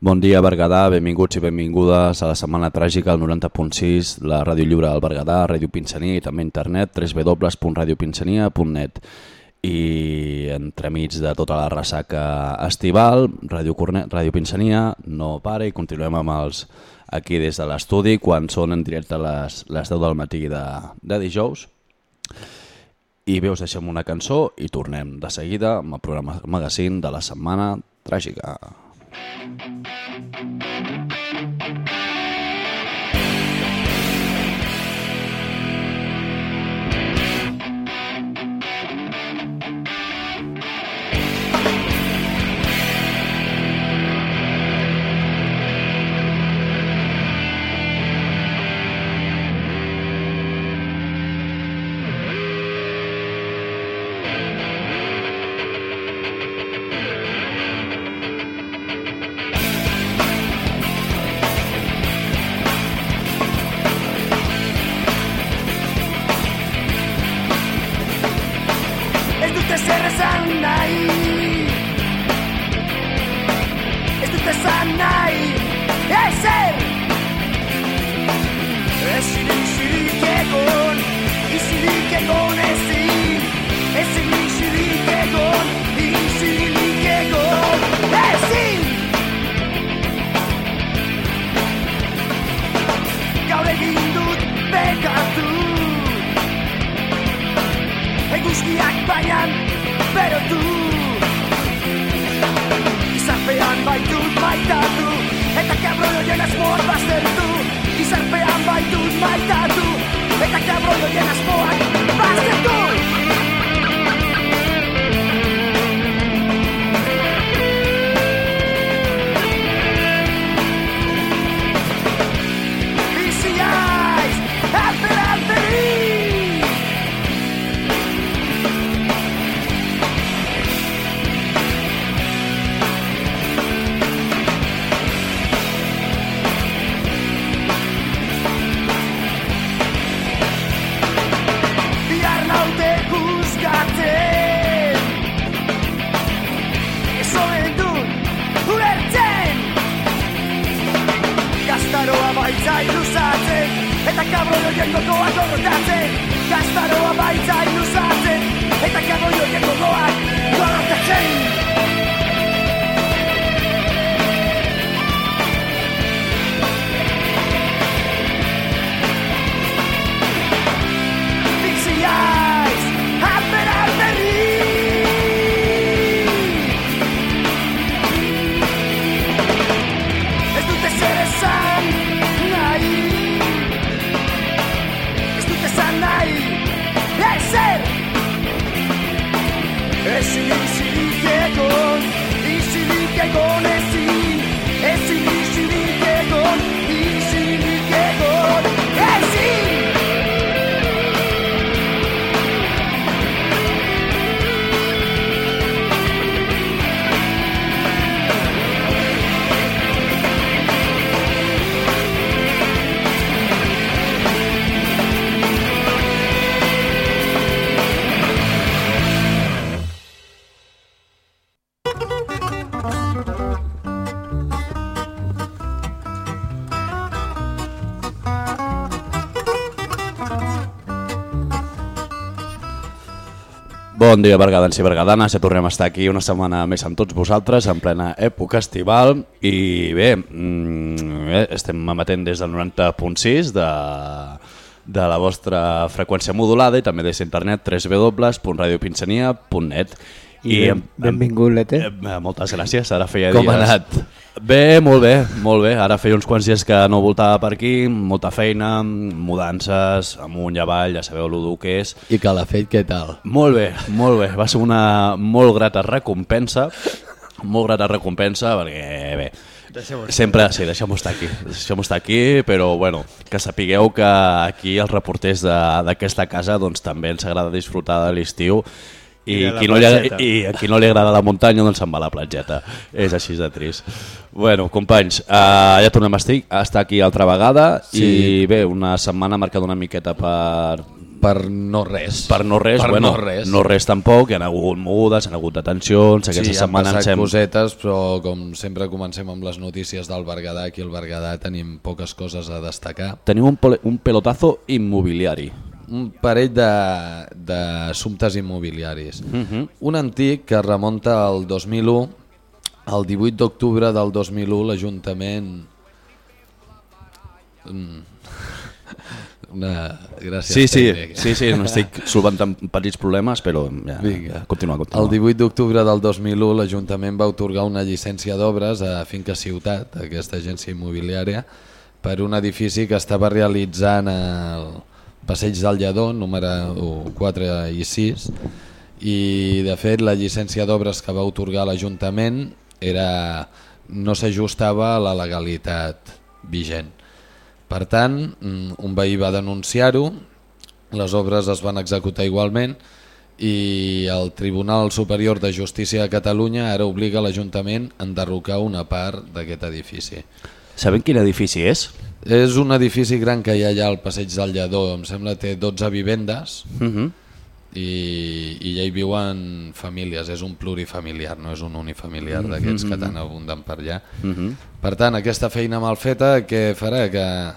Bon dia, Berguedà, benvinguts i benvingudes a la Setmana Tràgica al 90.6, la Ràdio Lliure del Berguedà, Ràdio Pinsania i també internet, www.radiopinsania.net. I entremig de tota la ressaca estival, Ràdio, Cornet, Ràdio Pinsania no para i continuem amb els aquí des de l'estudi quan són en directe les, les 10 del matí de, de dijous. I bé, us deixem una cançó i tornem de seguida amb el programa magazine de la Setmana Tràgica. Thank you. Bon dia, bergadans i bergadanes. Ja tornem a estar aquí una setmana més amb tots vosaltres, en plena època estival. I bé, mm, eh, estem emetent des del 90.6 de, de la vostra freqüència modulada i també des d'internet www.radiopinsania.net. I ben, benvingut, Lete. Eh, moltes gràcies, ara feia Com dies... ha anat? Bé, molt bé, molt bé. Ara feia uns quants dies que no voltava per aquí, molta feina, mudances, amunt i avall, ja sabeu el dur que és. I Calafell, què tal? Molt bé, molt bé. Va ser una molt grata recompensa, molt grata recompensa, perquè bé, sempre, sí, deixem-ho estar aquí, deixem-ho estar aquí, però bueno, que sapigueu que aquí els reporters de- d'aquesta casa doncs també ens agrada disfrutar de l'estiu i, I qui no li, i a qui no li agrada la muntanya doncs se'n va a la platgeta. És així de trist. Bueno, companys, uh, ja tornem a estar, a estar aquí altra vegada Sí. i bé, una setmana marcada una miqueta per per no res. Per no res, per bueno, no res. no res tampoc, hi ha hagut mogudes, hi ha hagut detencions, aquesta sí, han setmana ens hem... cosetes, però com sempre comencem amb les notícies del Berguedà, aquí al Berguedà tenim poques coses a destacar. Tenim un, un pelotazo immobiliari. Un parell d'assumptes immobiliaris. Uh -huh. Un antic que remunta al 2001, el 18 d'octubre del 2001 l'Ajuntament... Mm. Una... Gràcies. Sí, sí, tècnic. sí, sí, m'estic solventant petits problemes, però ja, Vinga. continua, continua. El 18 d'octubre del 2001 l'Ajuntament va otorgar una llicència d'obres a Finca Ciutat, aquesta agència immobiliària, per un edifici que estava realitzant el Passeig del Lledó, número 4 i 6, i de fet la llicència d'obres que va otorgar l'Ajuntament era no s'ajustava a la legalitat vigent. Per tant, mm, un veí va denunciar-ho, les obres es van executar igualment i el Tribunal Superior de Justícia de Catalunya ara obliga l'Ajuntament a enderrocar una part d'aquest edifici. Sabem quin edifici és? És un edifici gran que hi ha allà al Passeig del Lledó, em sembla té 12 vivendes Uh -huh. i, i ja hi viuen famílies, és un plurifamiliar, no és un unifamiliar d'aquests que tan abunden per allà. Uh -huh. Per tant, aquesta feina mal feta que farà que,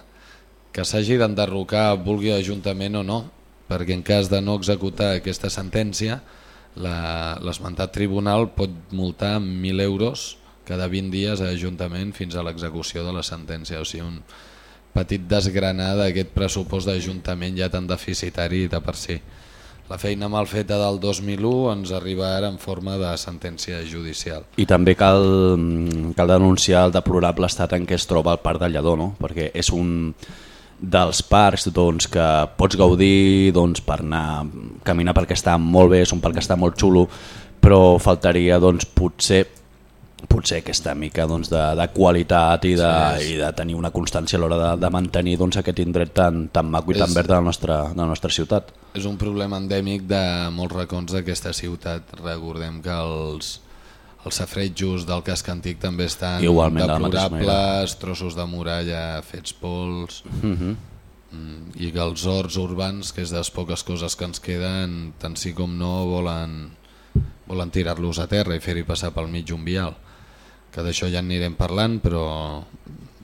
que s'hagi d'enderrocar vulgui l'Ajuntament o no, perquè en cas de no executar aquesta sentència la- l'esmentat tribunal pot multar amb 1.000 euros cada 20 dies a l'Ajuntament fins a l'execució de la sentència, o sigui un petit desgranar d'aquest pressupost d'Ajuntament ja tan deficitari de per si. La feina mal feta del 2001 ens arriba ara en forma de sentència judicial. I també cal, mm, cal denunciar el deplorable estat en què es troba el Parc del Lledó, no? perquè és un dels parcs doncs, que pots gaudir doncs, per anar caminar perquè està molt bé, és un parc que està molt xulo, però faltaria doncs, potser potser aquesta mica doncs, de, de qualitat i de, Sí, i de tenir una constància a l'hora de, de mantenir doncs, aquest indret tan, tan maco i tan És- verd de la nostra, de la nostra ciutat. És un problema endèmic de molts racons d'aquesta ciutat. Recordem que els, els safretjos del casc antic també estan Igualment, deplorables, trossos de muralla fets pols, Uh -huh. mm, i que els horts urbans, que és de les poques coses que ens queden, tant sí com no volen, volen tirar-los a terra i fer-hi passar pel mig un vial. Que d'això ja en anirem parlant, però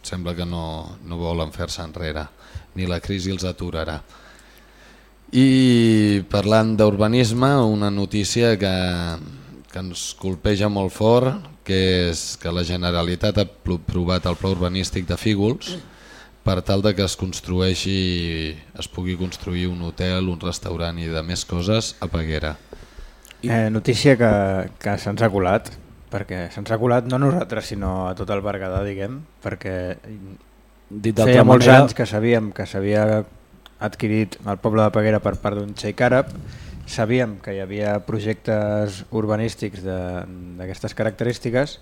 sembla que no, no volen fer-se enrere, ni la crisi els aturarà. I parlant d'urbanisme, una notícia que, que ens colpeja molt fort, que és que la Generalitat ha aprovat el pla urbanístic de Fígols per tal de que es construeixi, es pugui construir un hotel, un restaurant i de més coses a Peguera. Eh, notícia que, que se'ns ha colat, perquè se'ns ha colat no a nosaltres sinó a tot el Berguedà, diguem, perquè Dit feia molts manera, anys que sabíem que s'havia adquirit el poble de Peguera per part d'un xeic àrab, sabíem que hi havia projectes urbanístics de- d'aquestes característiques,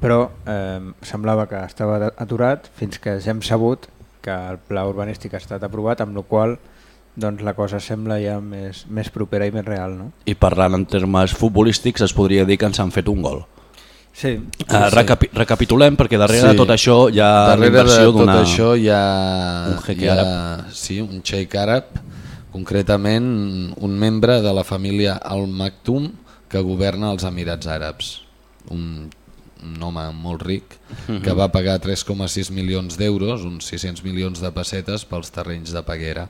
però eh, semblava que estava aturat fins que ja hem sabut que el pla urbanístic ha estat aprovat, amb la qual doncs, la cosa sembla ja més, més propera i més real. No? I parlant en termes futbolístics es podria dir que ens han fet un gol. Sí, Uh, recapi recapitulem perquè darrere Sí. de tot això hi ha Darrere de tot d'una... això hi ha, un hi ha àrab. sí, un xeic àrab, concretament un membre de la família Al Maktoum que governa els Emirats Àrabs. Un, un home molt ric Mhm. que va pagar 3,6 milions d'euros, uns 600 milions de pessetes pels terrenys de Peguera.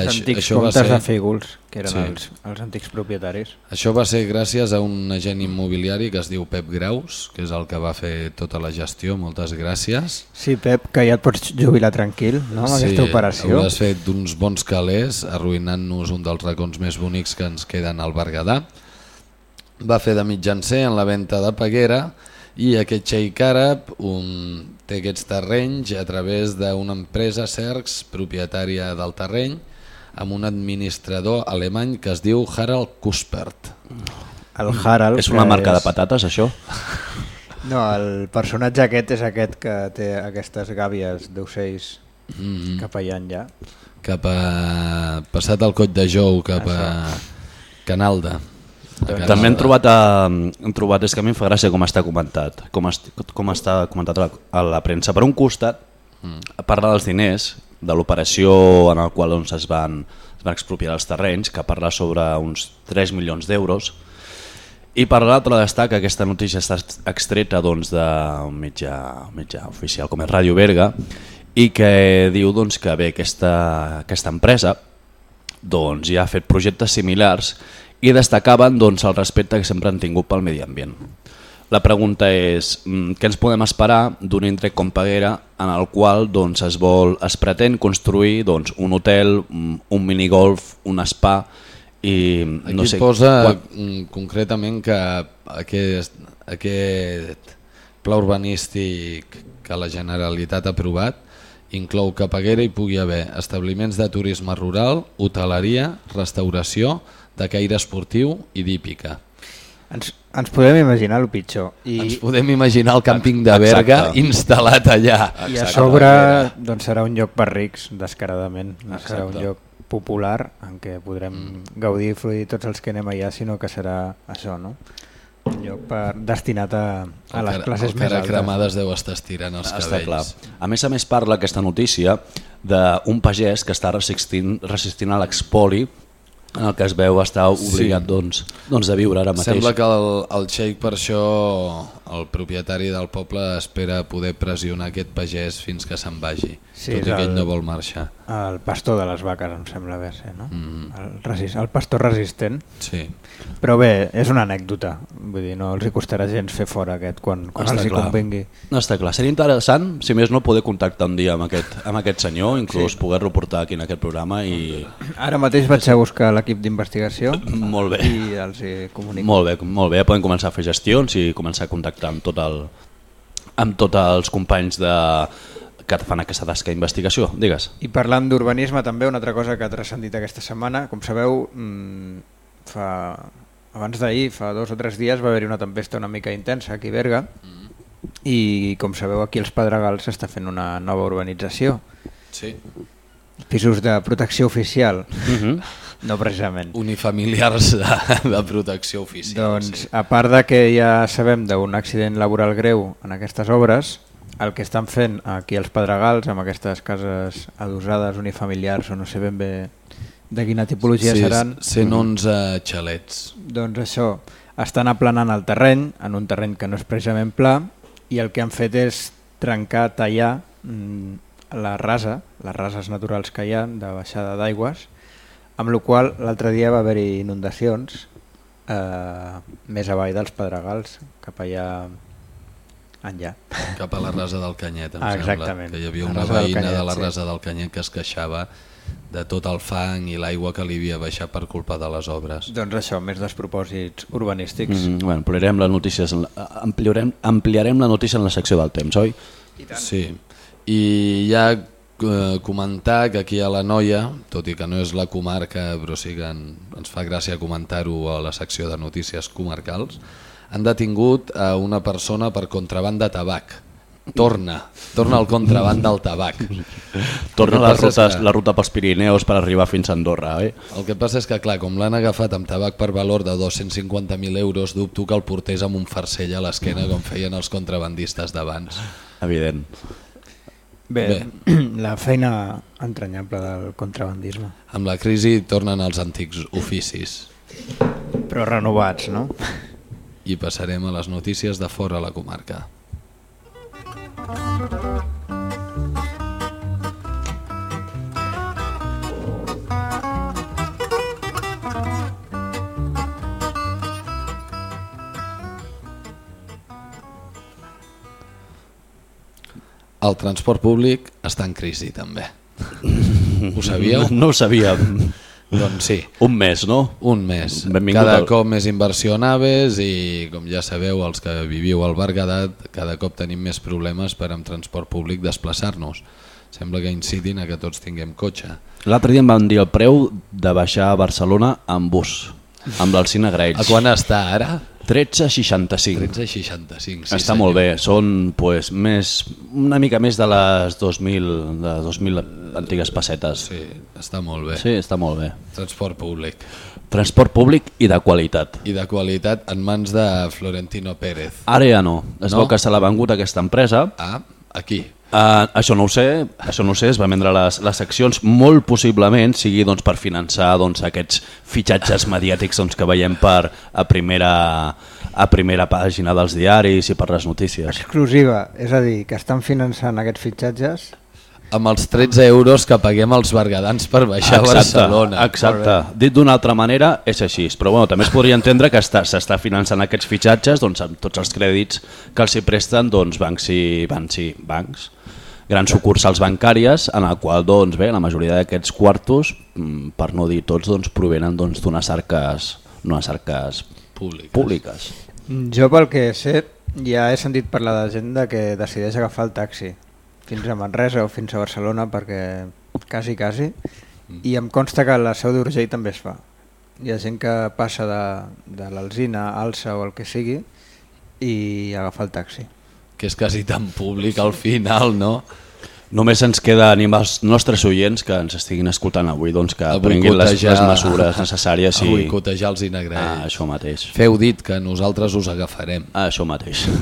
Els antics això va comtes ser- de Fígols, que eren Sí. els, els antics propietaris. Això va ser gràcies a un agent immobiliari que es diu Pep Graus, que és el que va fer tota la gestió, moltes gràcies. Sí, Pep, que ja et pots jubilar tranquil no, amb aquesta operació. Hauràs fet d'uns bons calés, arruïnant-nos un dels racons més bonics que ens queden al Berguedà. Va fer de mitjancer en la venda de Peguera i aquest xeic àrab un, té aquests terrenys a través d'una empresa, Cercs, propietària del terreny, amb un administrador alemany que es diu Harald Kuspert. El Harald... És una marca de és- patates, això? No, el personatge aquest és aquest que té aquestes gàbies d'ocells Mm -hmm. cap allà enllà. Cap a... passat el coll de Jou, cap a Canalda. A Canalda. També hem trobat, a, hem trobat, és que a mi em fa gràcia com està comentat, com, est, com està comentat a la, a la premsa. Per un costat, mm. parla dels diners, de l'operació en el qual doncs, es, van, es van expropiar els terrenys, que parla sobre uns 3 milions d'euros. I per l'altre destaca que aquesta notícia està extreta doncs, d'un mitjà, mitjà oficial com és Ràdio Berga i que diu doncs, que bé, aquesta, aquesta empresa doncs, ja ha fet projectes similars i destacaven doncs, el respecte que sempre han tingut pel medi ambient. La pregunta és mm, què ens podem esperar d'un indret com Peguera en el qual doncs, es, vol, es pretén construir doncs, un hotel, mm, un minigolf, un spa i Aquí no sé... posa quan- mm, concretament que aquest, aquest pla urbanístic que la Generalitat ha aprovat inclou que a Peguera hi pugui haver establiments de turisme rural, hoteleria, restauració, de caire esportiu i d'hípica. Ens, ens podem imaginar el pitjor. I, Ens podem imaginar el càmping de Berga Exacte. instal·lat allà. i a Exacte. sobre doncs, serà un lloc per rics, descaradament. No serà un Exacte. lloc popular en què podrem mm. gaudir i fruir tots els que anem allà, sinó que serà això, no? Un lloc per, destinat a, a les cara- classes el més cara altes. cremades deu estar estirant els Està clar. cabells. A més a més parla aquesta notícia d'un pagès que està resistint, resistint a l'expoli en el que es veu estar obligat Sí. doncs, doncs de viure ara mateix. Sembla que el, el xeic per això, el propietari del poble espera poder pressionar aquest pagès fins que se'n vagi, Sí, tot i que el- ell no vol marxar. El pastor de les vaques, em sembla bé ser, no? Mm. El, resist, el pastor resistent. Sí. Però bé, és una anècdota. Vull dir, no els hi costarà gens fer fora aquest quan, quan els hi convengui. No està clar. Seria interessant, si més no, poder contactar un dia amb aquest, amb aquest senyor, inclús sí. poder-lo portar aquí en aquest programa i... Ara mateix vaig a buscar l'equip d'investigació Molt bé. i els hi comunico. Molt bé, molt bé. Ja podem començar a fer gestions i començar a contactar amb tot el, amb tots els companys de, que fan aquesta tasca d'investigació. Digues. I parlant d'urbanisme també, una altra cosa que ha transcendit aquesta setmana, com sabeu, mm, fa, abans d'ahir, fa dos o tres dies, va haver-hi una tempesta una mica intensa aquí a Berga i com sabeu aquí als Pedregals s'està fent una nova urbanització, sí. pisos de protecció oficial, Uh -huh. No precisament. Unifamiliars de, de protecció oficial. Doncs, sí. a part de que ja sabem d'un accident laboral greu en aquestes obres, el que estan fent aquí als Pedregals, amb aquestes cases adosades unifamiliars o no sé ben bé de quina tipologia sí, seran, 111 xalets. doncs això, estan aplanant el terreny, en un terreny que no és precisament pla, i el que han fet és trencar, tallar mm, la rasa, les rases naturals que hi ha de baixada d'aigües, amb la qual l'altre dia va haver-hi inundacions eh, més avall dels Pedregals, cap allà enllà. Cap a la rasa del Canyet, em Ah, sembla. exactament. Que hi havia La una veïna Canyet, de la sí. rasa del Canyet que es queixava de tot el fang i l'aigua que li havia baixat per culpa de les obres. Doncs això, més despropòsits urbanístics. Mm, bueno, ampliarem les notícies, en la, ampliarem, ampliarem la notícia en la secció del temps, oi? Sí, i ja eh, comentar que aquí a la Noia, tot i que no és la comarca, però sí que en, ens fa gràcia comentar-ho a la secció de notícies comarcals, han detingut a una persona per contraband de tabac. Torna, torna al contraband del tabac. Torna la ruta, que- la ruta pels Pirineus per arribar fins a Andorra, oi? El que passa és que, clar, com l'han agafat amb tabac per valor de 250.000 euros, dubto que el portés amb un farcell a l'esquena com feien els contrabandistes d'abans. Evident. Bé, la feina entranyable del contrabandisme. Amb la crisi tornen els antics oficis. Però renovats, no? I passarem a les notícies de fora la comarca. El transport públic està en crisi també. Ho sabíeu? No ho sabíem. Doncs sí. Un mes, no? Un mes. Benvingut cada al- cop més inversió a naves i, com ja sabeu, els que viviu al Berguedat, cada cop tenim més problemes per amb transport públic desplaçar-nos. Sembla que incitin a que tots tinguem cotxe. L'altre dia em van dir el preu de baixar a Barcelona amb bus, amb l'Alcina Graells. A quan està ara? 13,65. 13,65. Sí, Està senyor. molt bé, són pues, més, una mica més de les 2.000, de 2.000 antigues pessetes. Sí, està molt bé. Sí, està molt bé. Transport públic. Transport públic i de qualitat. I de qualitat en mans de Florentino Pérez. Ara ja no. Es No? veu que se l'ha vengut aquesta empresa Ah, aquí. Uh, això no ho sé, això no ho sé, es van vendre les, les seccions, molt possiblement sigui doncs, per finançar doncs, aquests fitxatges mediàtics doncs, que veiem per a primera, a primera pàgina dels diaris i per les notícies. Exclusiva, és a dir, que estan finançant aquests fitxatges Amb els 13 euros que paguem els bergadans per baixar a Barcelona. Exacte. Dit d'una altra manera, és així. Però bueno, també es podria entendre que està- s'està finançant aquests fitxatges doncs, amb tots els crèdits que els hi presten doncs, bancs i bancs, i bancs grans sucursals bancàries en el qual doncs, bé, la majoria d'aquests quartos, mm, per no dir tots, doncs, provenen doncs, d'unes arques, d'unes arques Públiques. públiques. Jo pel que sé, ja he sentit parlar de gent de que decideix agafar el taxi fins a Manresa o fins a Barcelona perquè quasi, quasi, i em consta que a la Seu d'Urgell també es fa. Hi ha gent que passa de, de l'Alzina, Alça o el que sigui i agafa el taxi. Que és quasi tan públic al final, no? Només ens queda animar els nostres oients que ens estiguin escoltant avui doncs, que A prenguin les, les mesures necessàries A i... boicotejar els Ah, inegrells. això mateix. Feu dit que nosaltres us agafarem. Ah, això mateix.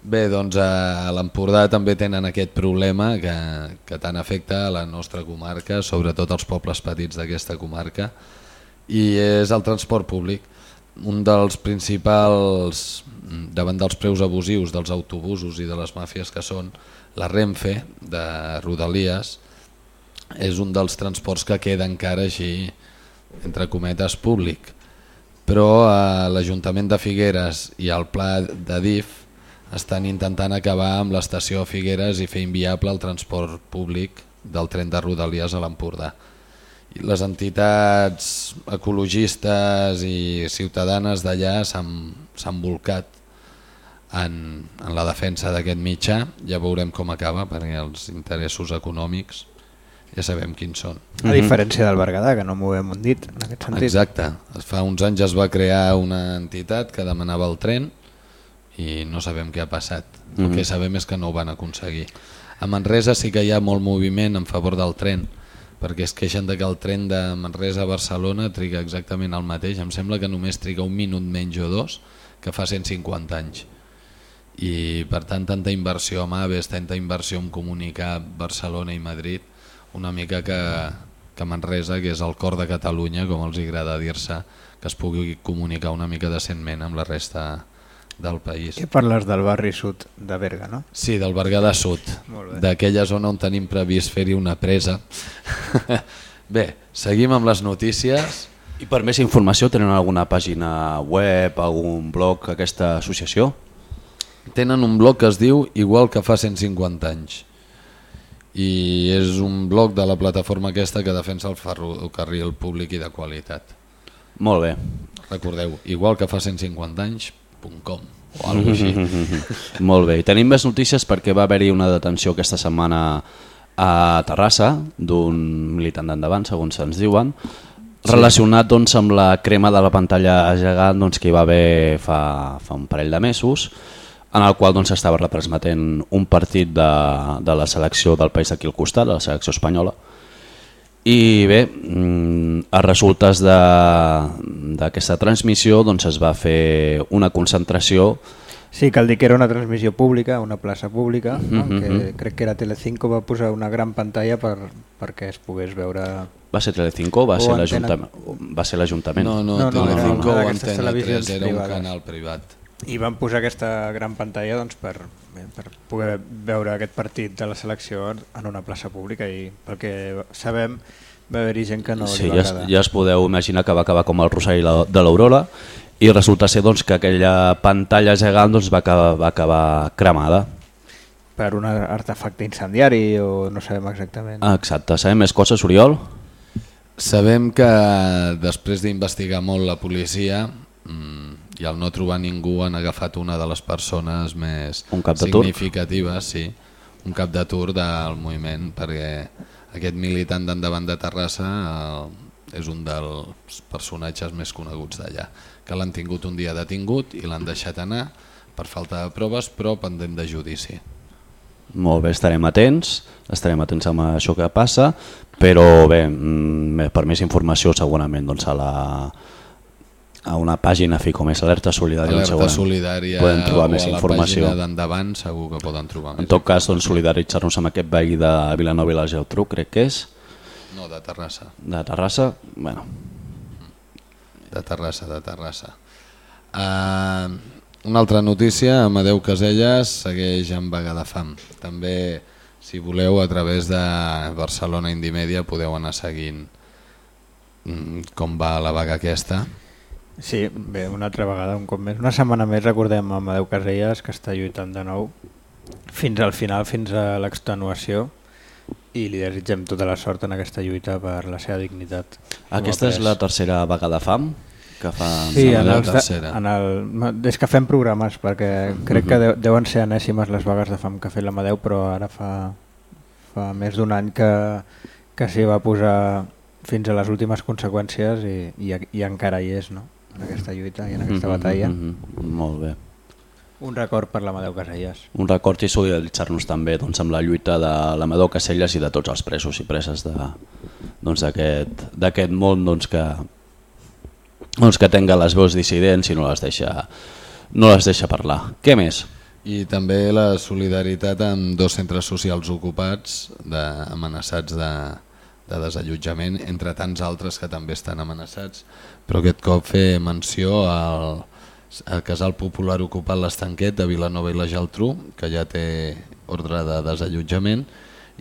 Bé, doncs a l'Empordà també tenen aquest problema que, que tant afecta a la nostra comarca, sobretot als pobles petits d'aquesta comarca, i és el transport públic. Un dels principals, davant dels preus abusius dels autobusos i de les màfies que són, la Renfe de Rodalies, és un dels transports que queda encara així, entre cometes, públic. Però a l'Ajuntament de Figueres i al Pla de DIF estan intentant acabar amb l'estació Figueres i fer inviable el transport públic del tren de Rodalies a l'Empordà. I Les entitats ecologistes i ciutadanes d'allà s'han s'han volcat en, en la defensa d'aquest mitjà. Ja veurem com acaba, perquè els interessos econòmics ja sabem quins són. A diferència del Berguedà, que no m'ho hem dit en aquest sentit. Exacte. Fa uns anys es va crear una entitat que demanava el tren i no sabem què ha passat. El que sabem és que no ho van aconseguir. A Manresa sí que hi ha molt moviment en favor del tren, perquè es queixen de que el tren de Manresa a Barcelona triga exactament el mateix. Em sembla que només triga un minut menys o dos que fa 150 anys. I per tant tanta inversió a Maves, tanta inversió en comunicar Barcelona i Madrid, una mica que, que Manresa, que és el cor de Catalunya, com els agrada dir-se, que es pugui comunicar una mica decentment amb la resta del país. Què parles del barri sud de Berga, no? Sí, del Berguedà Sud, Molt bé. d'aquella zona on tenim previst fer-hi una presa. Bé, seguim amb les notícies. I per més informació tenen alguna pàgina web, algun blog, aquesta associació? Tenen un blog que es diu Igual que fa 150 anys i és un blog de la plataforma aquesta que defensa el ferrocarril públic i de qualitat. Molt bé. Recordeu, igual que fa 150 anys.com o alguna així. Molt bé. I tenim més notícies perquè va haver-hi una detenció aquesta setmana a Terrassa d'un militant d'endavant, segons se'ns diuen, relacionat doncs, amb la crema de la pantalla gegant doncs, que hi va haver fa, fa un parell de mesos, en el qual doncs, estava representant un partit de, de la selecció del país d'aquí al costat, la selecció espanyola, i bé, mm, a resultes de- d'aquesta transmissió doncs, es va fer una concentració Sí, cal dir que era una transmissió pública, una plaça pública, no? que crec que era Telecinco va posar una gran pantalla per, perquè es pogués veure... Va ser Telecinco o va O ser Antena- l'Ajuntament? Va ser l'Ajuntament. No, no, No, no, Telecinco no, no, o d'aquestes Antena 3 televisions era un canal privat. I van posar aquesta gran pantalla doncs, per, per poder veure aquest partit de la selecció en una plaça pública i pel que sabem va haver-hi gent que no sí, li va ja, es- agradar. ja es podeu imaginar que va acabar com el Rosari de l'Aurora i resulta ser doncs, que aquella pantalla gegant doncs, va, acabar, va acabar cremada. Per un artefacte incendiari o no sabem exactament. Ah, Exacte. Sabem més coses, Oriol? Sabem que després d'investigar molt la policia mm, i al no trobar ningú han agafat una de les persones més Un cap significatives, sí, un cap de tour del moviment, perquè aquest militant d'endavant de Terrassa eh, és un dels personatges més coneguts d'allà, que l'han tingut un dia detingut i l'han deixat anar per falta de proves, però pendent de judici. Molt bé, estarem atents, estarem atents amb això que passa, però bé, mm, per més informació segurament doncs, a la a una pàgina fi com és Alerta Solidària. Alerta segurament Solidària Podem trobar més a la informació. d'endavant segur que poden trobar En més. tot cas, doncs, solidaritzar-nos amb aquest veí de Vilanova i la Geltrú, crec que és, No, de Terrassa. de Terrassa. Bueno, De Terrassa, de Terrassa. Uh, una altra notícia, Amadeu Caselles segueix en vaga de fam. També, si voleu, a través de Barcelona Indie Media podeu anar seguint mm, com va la vaga aquesta. Sí, bé, una altra vegada, un cop més. Una setmana més recordem a Amadeu Caselles que està lluitant de nou fins al final, fins a l'extenuació i li desitgem tota la sort en aquesta lluita per la seva dignitat. aquesta és la tercera vaga de fam que fa... Sí, en de, tercera. en el, des que fem programes, perquè crec que de, deuen ser anèssimes les vagues de fam que ha fet l'Amadeu, però ara fa, fa més d'un any que, que s'hi va posar fins a les últimes conseqüències i, i, i encara hi és, no? En aquesta lluita i en aquesta Mhm, batalla. mhm, mhm. Molt bé. Un record per l'Amadeu Casellas. Un record i solidaritzar-nos també doncs, amb la lluita de l'Amador Caselles i de tots els presos i preses de- doncs, d'aquest doncs, món doncs, que, doncs, que tenga les veus dissidents i no les deixa, no les deixa parlar. Què més? I també la solidaritat amb dos centres socials ocupats de, amenaçats de, de desallotjament, entre tants altres que també estan amenaçats, però aquest cop fer menció al, al casal popular ocupat l'Estanquet de Vilanova i la Geltrú, que ja té ordre de desallotjament,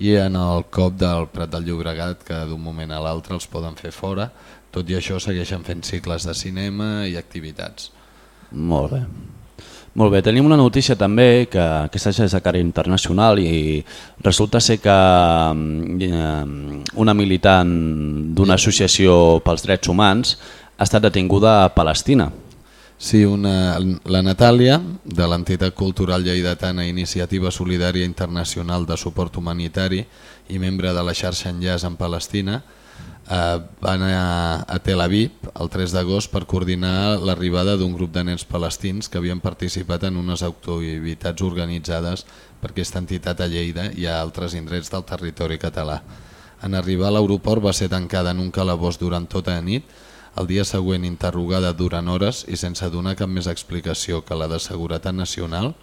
i en el cop del Prat del Llobregat, que d'un moment a l'altre els poden fer fora, tot i això segueixen fent cicles de cinema i activitats. Molt bé. Molt bé, tenim una notícia també que aquesta és de cara internacional i resulta ser que mm, eh, una militant d'una associació pels drets humans ha estat detinguda a Palestina. Sí, una, la Natàlia, de l'entitat cultural lleidatana Iniciativa Solidària Internacional de Suport Humanitari i membre de la xarxa Enllaç en Palestina, eh, va anar a Tel Aviv el 3 d'agost per coordinar l'arribada d'un grup de nens palestins que havien participat en unes activitats organitzades per aquesta entitat a Lleida i a altres indrets del territori català. En arribar a l'aeroport va ser tancada en un calabós durant tota la nit el dia següent interrogada durant hores i sense donar cap més explicació que la de Seguretat Nacional,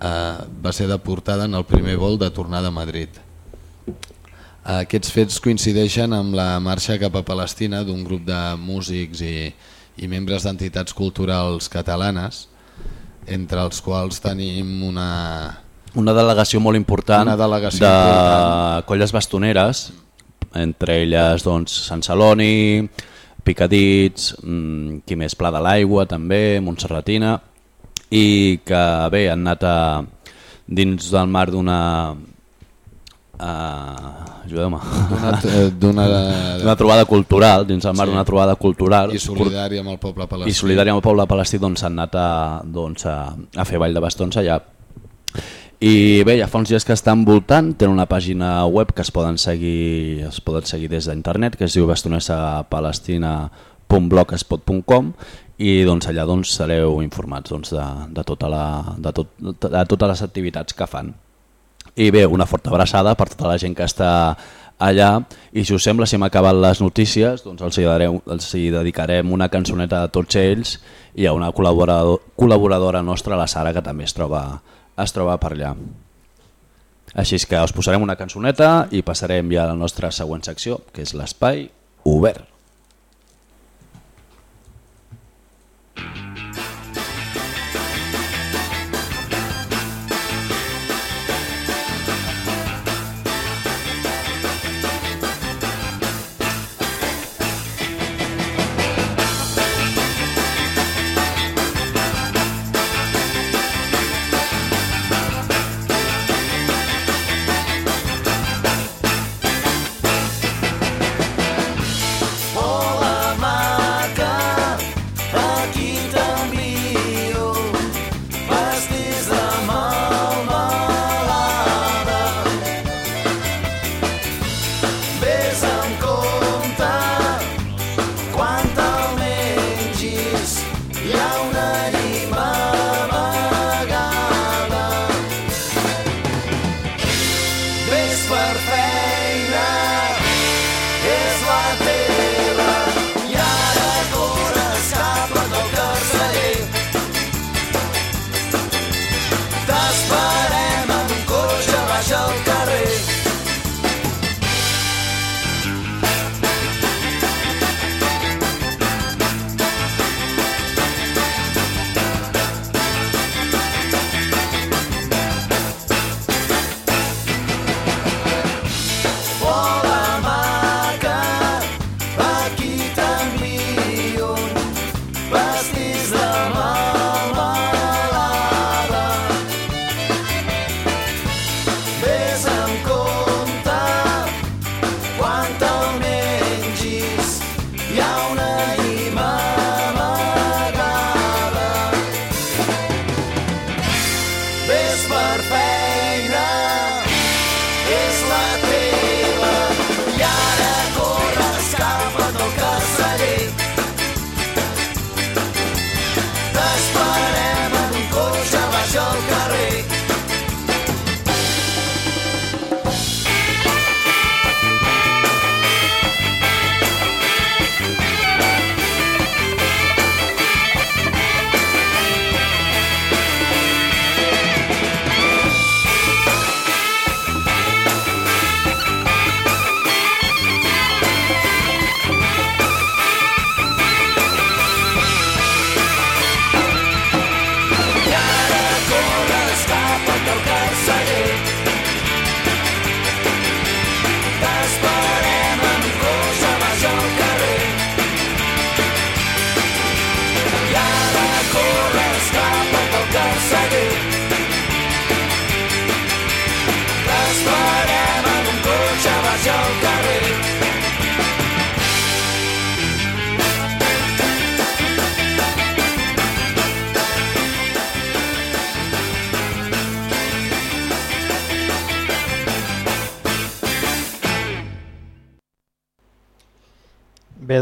eh, va ser deportada en el primer vol de tornada a Madrid. Aquests fets coincideixen amb la marxa cap a Palestina d'un grup de músics i, i membres d'entitats culturals catalanes, entre els quals tenim una, Una delegació molt important Una delegació de important. colles bastoneres, entre elles doncs, Sant Celoni, Picadits, mmm, qui més, Pla de l'Aigua també, Montserratina, i que bé, han anat a, dins del mar d'una... Uh, Ajudeu-me. d'una eh, d'una Una trobada cultural, dins el mar Sí. d'una trobada cultural i solidària amb el poble palestí. i solidària amb el poble palestí doncs s'han anat a, doncs, a, a fer ball de bastons allà i bé, ja fa uns dies que estan voltant tenen una pàgina web que es poden seguir es poden seguir des d'internet que es diu bastonessapalestina.blogspot.com i doncs allà doncs sereu informats doncs, de, de, tota la, de, tot, de totes les activitats que fan. I bé, una forta abraçada per tota la gent que està allà i si us sembla, si hem acabat les notícies doncs els, hi darem, els hi dedicarem una cançoneta de tots ells i a una col·laborador, col·laboradora nostra, la Sara, que també es troba, es troba per allà. Així que us posarem una cançoneta i passarem ja a la nostra següent secció, que és l'espai obert.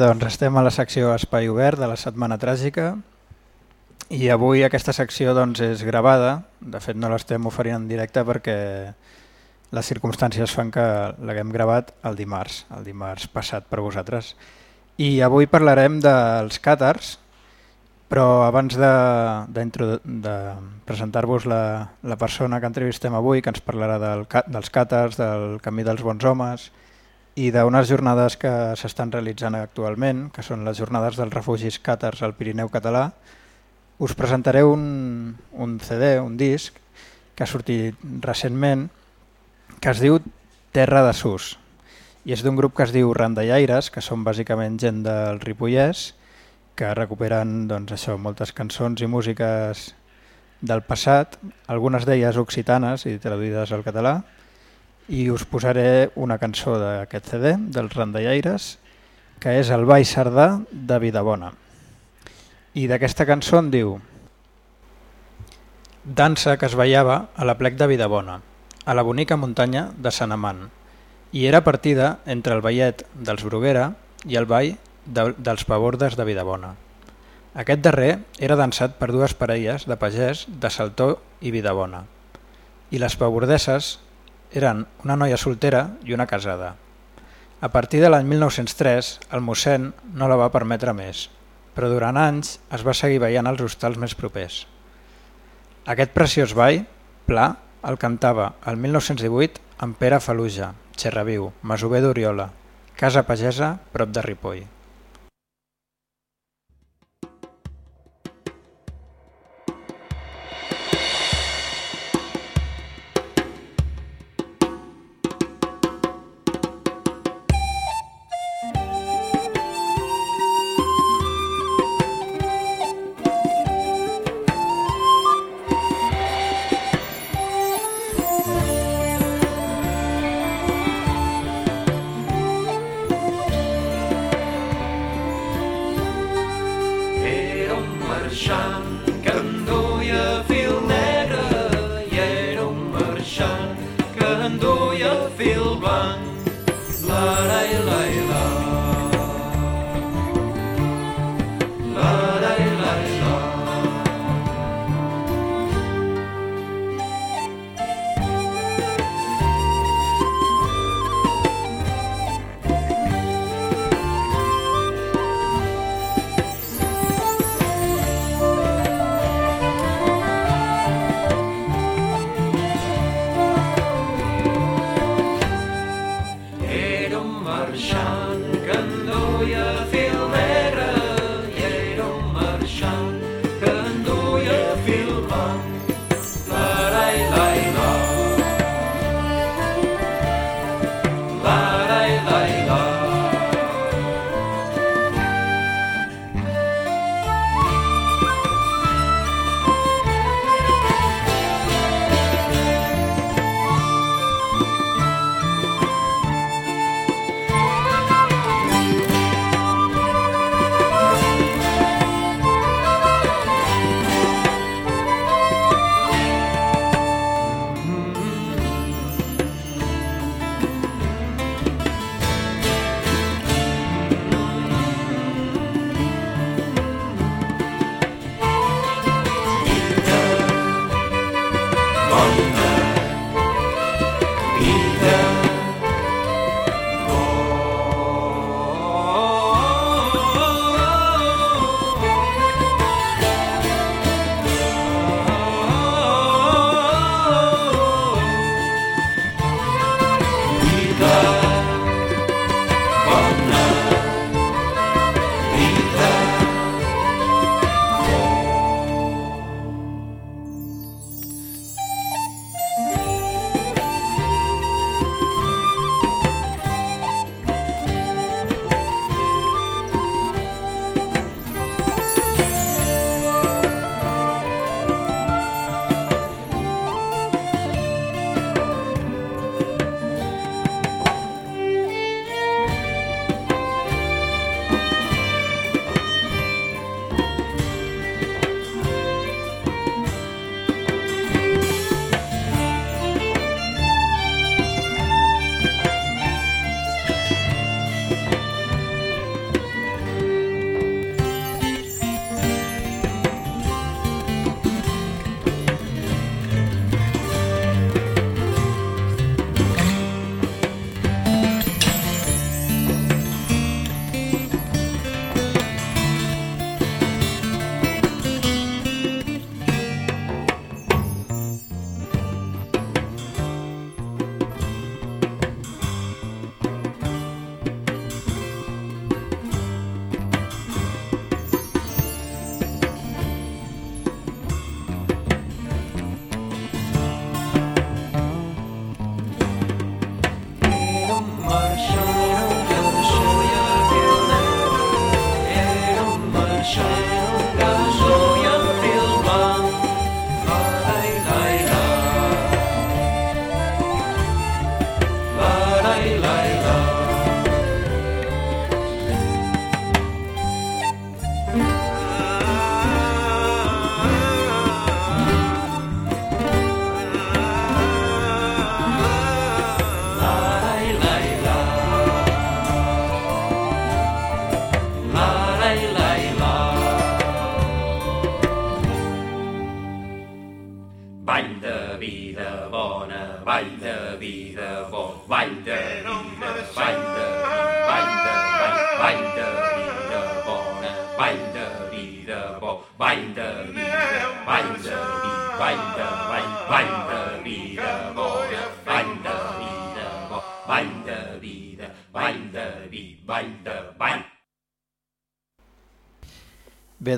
Doncs estem a la secció Espai Obert de la Setmana Tràgica i avui aquesta secció doncs, és gravada, de fet no l'estem oferint en directe perquè les circumstàncies fan que l'haguem gravat el dimarts, el dimarts passat per vosaltres. I avui parlarem dels càtars, però abans de, de, de presentar-vos la, la persona que entrevistem avui, que ens parlarà del, dels càtars, del camí dels bons homes, i d'unes jornades que s'estan realitzant actualment, que són les jornades dels refugis càtars al Pirineu català, us presentaré un, un CD, un disc, que ha sortit recentment, que es diu Terra de Sus, i és d'un grup que es diu Randallaires, que són bàsicament gent del Ripollès, que recuperen doncs, això, moltes cançons i músiques del passat, algunes d'elles occitanes i traduïdes al català, i us posaré una cançó d'aquest CD, dels Randallaires, que és el Ball Sardà de Vidabona. I d'aquesta cançó en diu Dansa que es ballava a la plec de Vidabona, a la bonica muntanya de Sant Amant, i era partida entre el ballet dels Bruguera i el ball de, dels pavordes de Vidabona. Aquest darrer era dansat per dues parelles de pagès de Saltó i Vidabona, i les pavordeses eren una noia soltera i una casada. A partir de l'any 1903, el mossèn no la va permetre més, però durant anys es va seguir veient als hostals més propers. Aquest preciós ball, pla, el cantava el 1918 amb Pere Faluja, Xerraviu, Masover d'Oriola, Casa Pagesa, prop de Ripoll.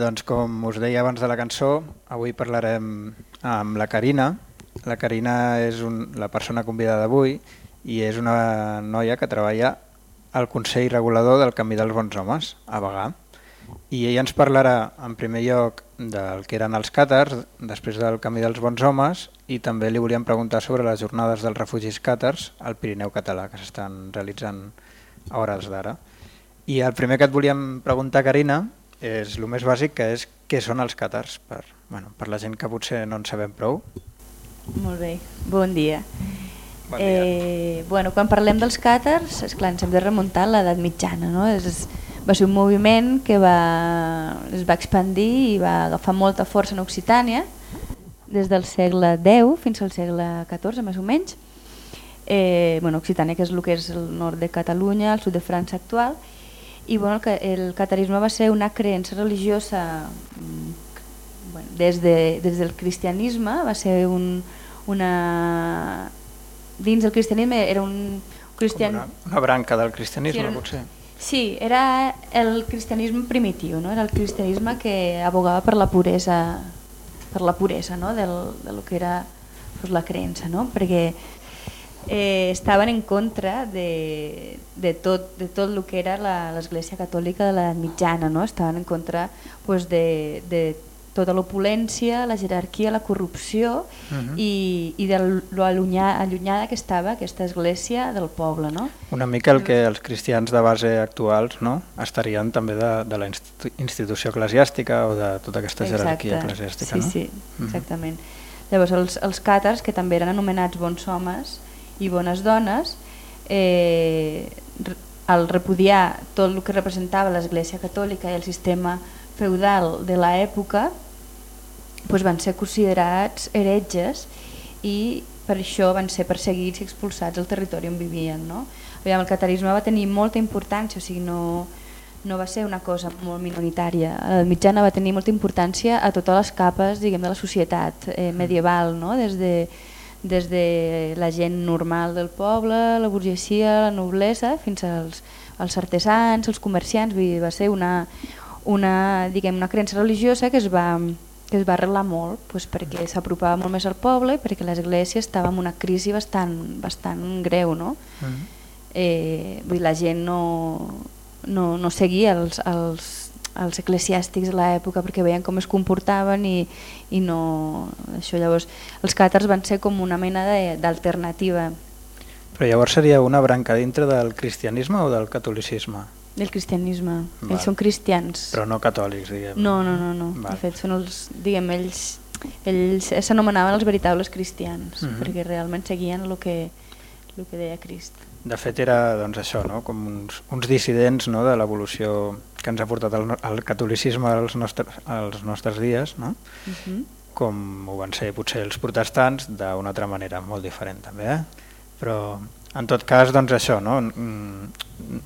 Doncs com us deia abans de la cançó, avui parlarem amb la Carina. La Carina és un, la persona convidada d'avui i és una noia que treballa al Consell Regulador del Camí dels Bons Homes, a Bagà. I ella ens parlarà en primer lloc del que eren els càters, després del Camí dels Bons Homes, i també li volíem preguntar sobre les jornades dels refugis càters al Pirineu català, que s'estan realitzant a hores d'ara. I el primer que et volíem preguntar, Carina, és el més bàsic, que és què són els càters, per, bueno, per la gent que potser no en sabem prou. Molt bé, bon dia. Bon dia. Eh, bueno, quan parlem dels càters, és clar, ens hem de remuntar a l'edat mitjana. No? És, és, va ser un moviment que va, es va expandir i va agafar molta força en Occitània des del segle X fins al segle XIV, més o menys. Eh, bueno, Occitània, que és el que és el nord de Catalunya, el sud de França actual, i bueno, el, el catarisme va ser una creença religiosa mm, bueno, des, de, des del cristianisme, va ser un, una... Dins del cristianisme era un cristian... Una, una branca del cristianisme, Sí, era potser. Sí, era el cristianisme primitiu, no? era el cristianisme que abogava per la puresa, per la puresa no? del, de lo que era pues, la creença, no? perquè eh, estaven en contra de, de, tot, de tot el que era la- l'Església Catòlica de l'edat mitjana, no? estaven en contra pues, de, de tota l'opulència, la jerarquia, la corrupció Mhm. i, i de lo allunyada, que estava aquesta església del poble. No? Una mica el que els cristians de base actuals no? estarien també de, de la institu institució eclesiàstica o de tota aquesta jerarquia eclesiàstica. sí, no? sí, Mhm. exactament. Llavors els, els càtars, que també eren anomenats bons homes i bones dones, eh, al repudiar tot el que representava l'Església Catòlica i el sistema feudal de l'època, doncs van ser considerats heretges i per això van ser perseguits i expulsats al territori on vivien. No? Aviam, el catarisme va tenir molta importància, o sigui, no, no va ser una cosa molt minoritària. La mitjana va tenir molta importància a totes les capes diguem, de la societat eh, medieval, no? des, de, des de la gent normal del poble, la burgesia, la noblesa, fins als, als artesans, els comerciants, vull dir, va ser una, una, diguem, una creença religiosa que es va, que es va arreglar molt doncs perquè s'apropava molt més al poble i perquè l'església estava en una crisi bastant, bastant greu. No? Mm. Eh, vull dir, la gent no, no, no seguia els, els, els eclesiàstics de l'època perquè veien com es comportaven i, i no... Això, llavors, els càtars van ser com una mena de- d'alternativa Però llavors seria una branca dintre del cristianisme o del catolicisme? del cristianisme. Val. Ells són cristians. Però no catòlics, diguem. No, no, no, no. Val. De fet, són els, diguem, ells ells s'anomenaven els veritables cristians, Mhm. perquè realment seguien el que, el que deia Crist. De fet era doncs, això, no? com uns, uns dissidents no? de l'evolució que ens ha portat el, el catolicisme als nostres, als nostres dies, no? Uh -huh. com ho van ser potser els protestants d'una altra manera, molt diferent també, eh? però en tot cas doncs això, no?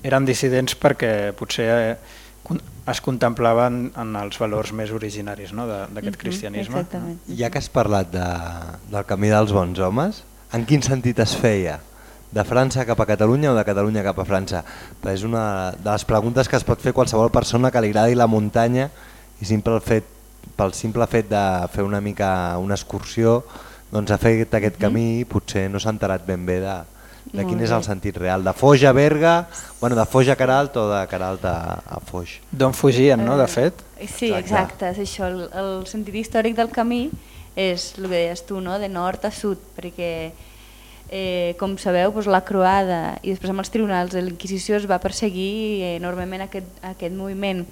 Eren dissidents perquè potser eh, es contemplaven en els valors més originaris no? de- d'aquest Mhm, cristianisme. Exactament. Ja que has parlat de, del camí dels bons homes, en quin sentit es feia? De França cap a Catalunya o de Catalunya cap a França? Però és una de les preguntes que es pot fer qualsevol persona que li agradi la muntanya i simple el fet, pel simple fet de fer una mica una excursió doncs ha fet aquest camí i potser no s'ha enterat ben bé de, de quin és el sentit real. De Foix a Berga, bueno, de Foix a Caralt o de Caralt a, a Foix. D'on fugien, no, de Eh, fet? Sí, Exacte. exacte, és això. El, el sentit històric del camí és el que deies tu, no? de nord a sud, perquè eh, com sabeu, doncs, la croada i després amb els tribunals de l'Inquisició es va perseguir enormement aquest, aquest moviment.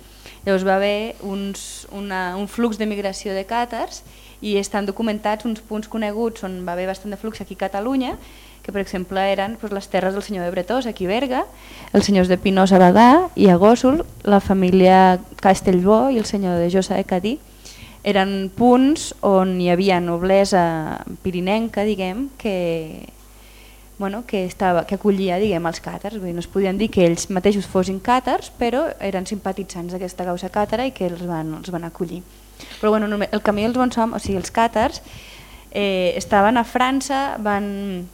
Llavors va haver uns, una, un flux de migració de càtars i estan documentats uns punts coneguts on va haver bastant de flux aquí a Catalunya, que per exemple eren doncs, les terres del senyor de Bretós, aquí a Berga, els senyors de Pinós a Bagà i a Gòsol, la família Castellbó i el senyor de Josa de Cadí. Eren punts on hi havia noblesa pirinenca, diguem, que, bueno, que, estava, que acollia diguem, els càtars. Vull dir, no es podien dir que ells mateixos fossin càtars, però eren simpatitzants d'aquesta causa càtara i que els van, els van acollir. Però bueno, el camí dels bons homes, o sigui, els càtars, eh, estaven a França, van,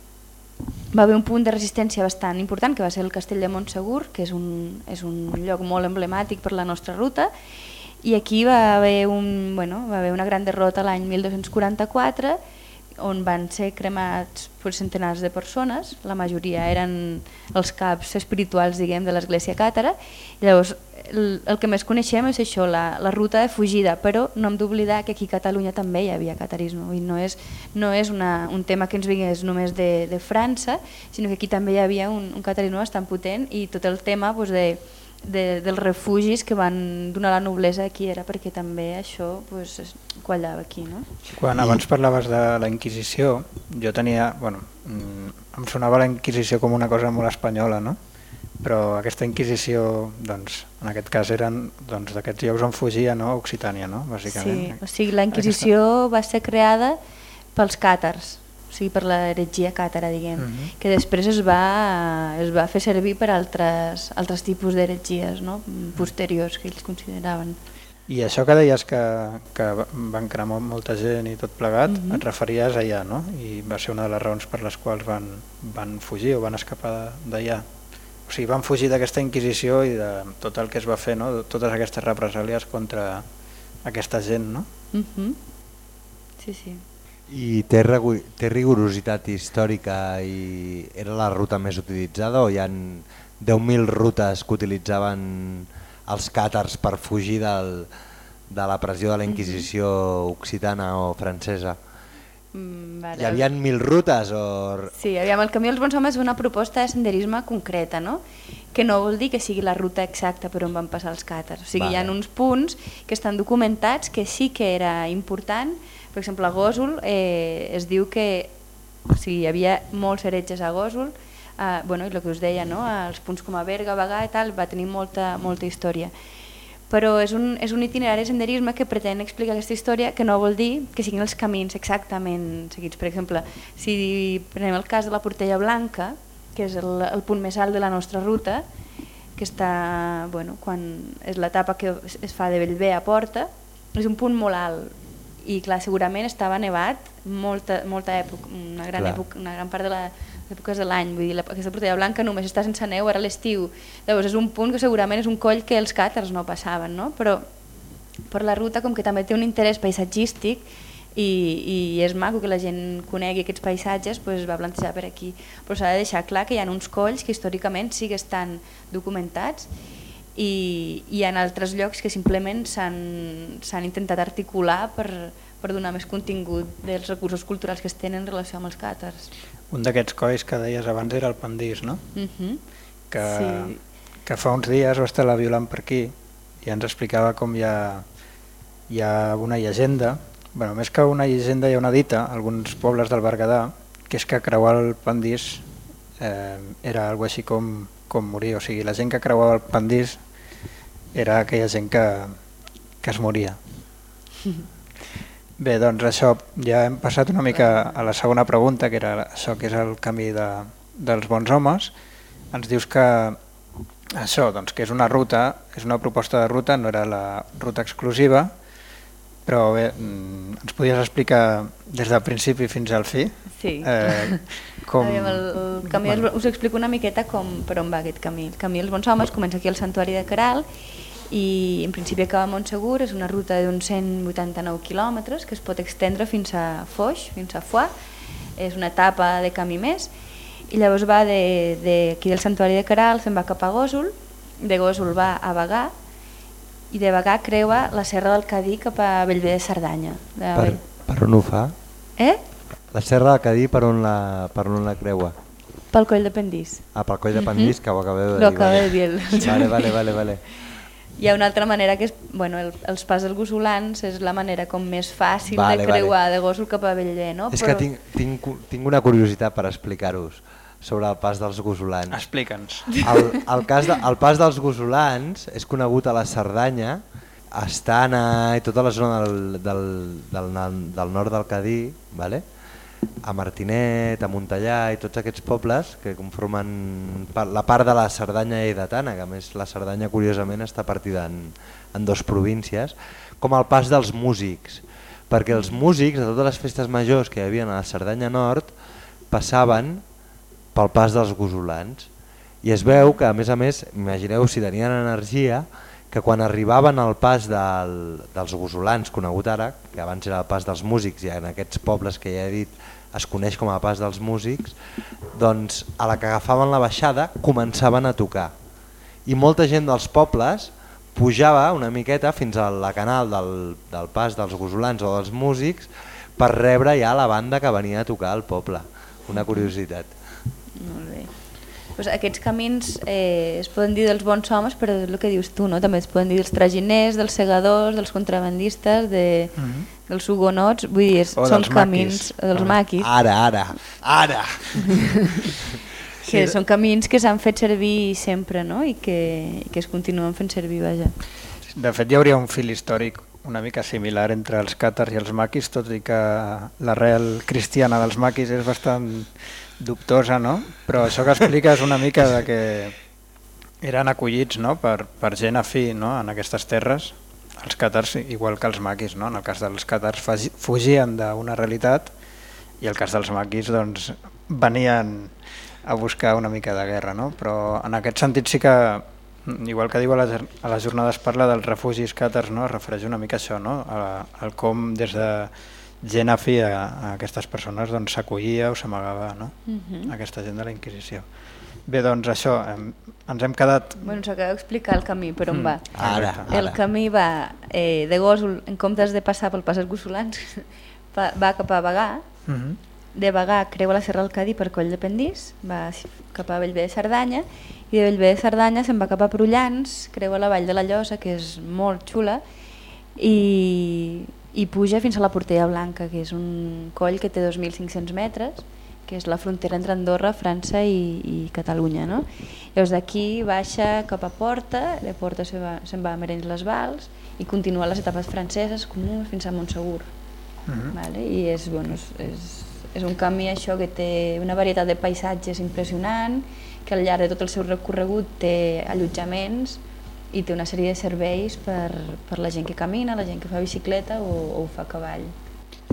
va haver un punt de resistència bastant important, que va ser el castell de Montsegur, que és un, és un lloc molt emblemàtic per la nostra ruta, i aquí va haver, un, bueno, va haver una gran derrota l'any 1244, on van ser cremats centenars de persones, la majoria eren els caps espirituals diguem de l'església càtara, i llavors el, el que més coneixem és això, la, la ruta de fugida, però no hem d'oblidar que aquí a Catalunya també hi havia catarisme, dir, no és, no és una, un tema que ens vingués només de, de França, sinó que aquí també hi havia un, un catarisme bastant potent i tot el tema doncs, de, de, dels refugis que van donar la noblesa aquí era perquè també això doncs, es quallava aquí. No? Quan abans parlaves de la Inquisició, jo tenia, bueno, mm, em sonava la Inquisició com una cosa molt espanyola, no? Però aquesta Inquisició, doncs, en aquest cas eren doncs, d'aquests llocs on fugia, no? Occitània, no? Sí, Bàsicament. o sigui, la Inquisició va ser creada pels càtars, sigui, per l'heretgia càtara, diguem, Mhm. que després es va, es va fer servir per altres, altres tipus d'heretgies no? posteriors que ells consideraven. I això que deies que, que van cremar molta gent i tot plegat, Mhm. et referies allà, no? I va ser una de les raons per les quals van, van fugir o van escapar d'allà. O sigui, van fugir d'aquesta Inquisició i de tot el que es va fer, no? Totes aquestes represàlies contra aquesta gent, no? Mhm. Sí, sí. I té, té rigorositat històrica i era la ruta més utilitzada o hi ha 10.000 rutes que utilitzaven els càtars per fugir del, de la pressió de la Inquisició occitana o francesa? Mm, vale. Hi havia mil rutes o... Sí, aviam, el Camí dels Bons Homes és una proposta de senderisme concreta, no? que no vol dir que sigui la ruta exacta per on van passar els càtars. O sigui, Vale. hi ha uns punts que estan documentats que sí que era important. Per exemple, a Gòsol eh, es diu que o sigui, hi havia molts heretges a Gòsol, eh, bueno, i el que us deia, no? els punts com a Berga, Bagà i tal, va tenir molta, molta història. però és un, és un itinerari de senderisme que pretén explicar aquesta història que no vol dir que siguin els camins exactament seguits. Per exemple, si prenem el cas de la Portella Blanca, que és el, el punt més alt de la nostra ruta, que està, bueno, quan és l'etapa que es- fa de Bellver a Porta, és un punt molt alt i clar, segurament estava nevat molta, molta època, una gran, Clar. època, una gran part de la, èpoques de l'any, vull dir, la, aquesta Portella Blanca només està sense neu ara l'estiu, llavors és un punt que segurament és un coll que els càtars no passaven, no? però per la ruta com que també té un interès paisatgístic i, i és maco que la gent conegui aquests paisatges, doncs es va plantejar per aquí. Però s'ha de deixar clar que hi ha uns colls que històricament sí que estan documentats i hi ha altres llocs que simplement s'han s'han intentat articular per, per donar més contingut dels recursos culturals que es tenen en relació amb els càtars. Un d'aquests colls que deies abans era el Pandís, no? Uh -huh. que, Sí. que fa uns dies va estar la Violant per aquí i ens explicava com hi ha, hi ha una llegenda, bueno, més que una llegenda hi ha una dita, alguns pobles del Berguedà, que és que creuar el Pandís eh, era algo així com, com morir, o sigui, la gent que creuava el Pandís era aquella gent que, que es moria. Bé, doncs això, ja hem passat una mica a la segona pregunta, que era això que és el camí de, dels bons homes. Ens dius que això, doncs, que és una ruta, és una proposta de ruta, no era la ruta exclusiva, però bé, mm, ens podies explicar des del principi fins al fi? Sí. Eh, com... Aviam, el, el camí, bueno. us explico una miqueta com, per on va aquest camí. El camí dels bons homes comença aquí al Santuari de Caral i en principi acaba a Montsegur, és una ruta d'uns 189 quilòmetres que es pot extendre fins a Foix, fins a Foix, és una etapa de camí més i llavors va d'aquí de, de del Santuari de Caral, se'n va cap a Gòsol, de Gòsol va a Bagà i de Bagà creua la Serra del Cadí cap a Bellver de Cerdanya. De Per, per on ho fa? Eh? La Serra de Cadí per on la, per on la creua? Pel coll de Pendís. Ah, pel coll de Pandís, que ho acabeu de Lo dir. acaba vale. de dir el Vale, vale, vale, vale. Hi ha una altra manera que és, bueno, el, els pas dels gossolans és la manera com més fàcil Vale, de vale. creuar de Gósol cap a Bellver, no? És que tinc, tinc, tinc una curiositat per explicar-vos sobre el pas dels gossolans. Explica'ns. El, el, cas de, el pas dels gossolans és conegut a la Cerdanya, a Estana i tota la zona del, del, del, del nord del Cadí, vale? A Martinet, a Montellà i tots aquests pobles que conformen la part de la Cerdanya lleidatana, que a més la Cerdanya curiosament està partida en, en dos províncies, com el pas dels músics, perquè els músics de totes les festes majors que hi havia a la Cerdanya Nord passaven pel pas dels gosolans i es veu que a més a més, imagineu si tenien energia, que quan arribaven al pas del, dels gosolans conegut ara, que abans era el pas dels músics i en aquests pobles que ja he dit es coneix com a pas dels músics, doncs a la que agafaven la baixada començaven a tocar. I molta gent dels pobles pujava una miqueta fins a la canal del, del pas dels gosolans o dels músics per rebre ja la banda que venia a tocar al poble. Una curiositat. Molt bé. Pues aquests camins eh, es poden dir dels bons homes, però és el que dius tu, no? també es poden dir dels traginers, dels segadors, dels contrabandistes, de, mm -hmm. dels hugonots, vull dir, O són dels camins, maquis. dels Ah. maquis, Ara, ara, ara! que són camins que s'han fet servir sempre no? I, que, i que es continuen fent servir, vaja. De fet, hi hauria un fil històric una mica similar entre els càtars i els maquis, tot i que l'arrel cristiana dels maquis és bastant dubtosa, no? Però això que explica és una mica de que eren acollits no? per, per gent afí no? en aquestes terres, els càtars igual que els maquis, no? en el cas dels càtars fugien d'una realitat i el cas dels maquis doncs, venien a buscar una mica de guerra, no? però en aquest sentit sí que igual que diu a les, a les jornades parla dels refugis càtars, no? refereix una mica a això, no? a, al com des de gent afí a, a aquestes persones doncs, s'acollia o s'amagava no? Mhm. aquesta gent de la Inquisició. Bé, doncs això, hem, ens hem quedat... Bueno, us acabo d'explicar el camí, per on Mm. va. Ara, ara. El camí va eh, de Gòsol, en comptes de passar pel pas dels Gossolans, va, va cap a Bagà, Uh -huh. de Bagà creua la Serra del Cadí per Coll de Pendís, va cap a Bellver de Cerdanya, i de Bellver de Cerdanya se'n va cap a Prullans, creua la Vall de la Llosa, que és molt xula, i, i puja fins a la Portella Blanca, que és un coll que té 2.500 metres, que és la frontera entre Andorra, França i, i Catalunya. No? Llavors d'aquí baixa cap a Porta, de Porta se'n va, se'n va a Merenys les Vals i continua les etapes franceses comunes fins a Montsegur. Mhm. vale? I és, bueno, és, és, és un camí això que té una varietat de paisatges impressionant, que al llarg de tot el seu recorregut té allotjaments i té una sèrie de serveis per, per la gent que camina, la gent que fa bicicleta o, o ho fa a cavall.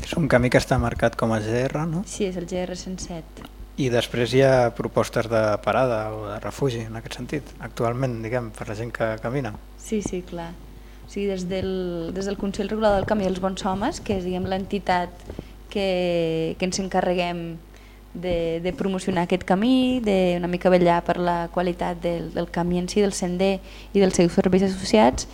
És un camí que està marcat com a GR, no? Sí, és el GR107. I després hi ha propostes de parada o de refugi, en aquest sentit, actualment, diguem, per la gent que camina. Sí, sí, clar. O sigui, des del, des del Consell Regulador del Camí dels Bons Homes, que és diguem l'entitat que, que ens encarreguem de, de promocionar aquest camí, de una mica vetllar per la qualitat del, del camí en si, del sender i dels seus serveis associats,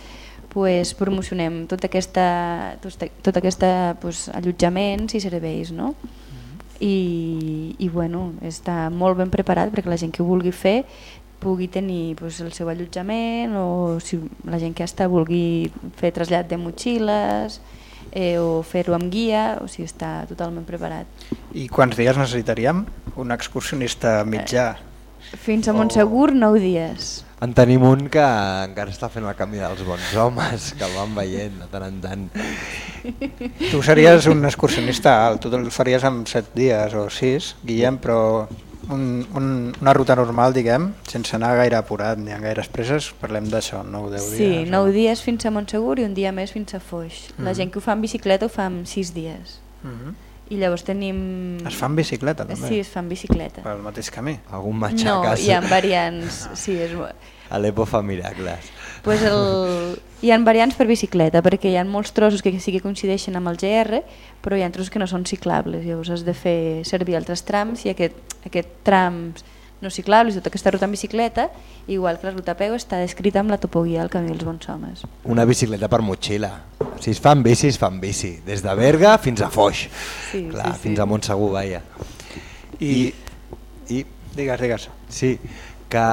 pues, promocionem tota aquesta, tota, tota aquesta pues, allotjaments i serveis. No? I, i bueno, està molt ben preparat perquè la gent que ho vulgui fer pugui tenir pues, el seu allotjament o si la gent que està vulgui fer trasllat de motxilles eh, o fer-ho amb guia, o sigui, està totalment preparat. I quants dies necessitaríem? Un excursionista mitjà. Fins a Montsegur, 9 dies. En tenim un que encara està fent el camí dels bons homes, que el van veient de tant en tant. Tu series un excursionista alt, tu el faries en 7 dies o 6, Guillem, però un, un, una ruta normal, diguem, sense anar gaire apurat ni en gaires presses, parlem d'això, 9 o 10 Sí, dies. 9 dies fins a Montsegur i un dia més fins a Foix. La Mhm. gent que ho fa en bicicleta ho fa en 6 dies. Mhm. I llavors tenim... Es fa en bicicleta, també? Sí, es fa en bicicleta. Pel mateix camí? Algun No, matxacàs. hi ha variants, sí, és... bo. Alepo fa miracles. Pues el... Hi ha variants per bicicleta, perquè hi ha molts trossos que sí que coincideixen amb el GR, però hi ha trossos que no són ciclables, llavors has de fer servir altres trams i aquest, aquest trams no ciclables, tota aquesta ruta en bicicleta, igual que la ruta a peu, està descrita amb la topoguia del camí dels bons homes. Una bicicleta per motxilla. Si es fa en bici, es fa en bici. Des de Berga fins a Foix. Sí, Clar, sí, sí. fins a Montsegur, vaja. I, I, digues, digues. sí, que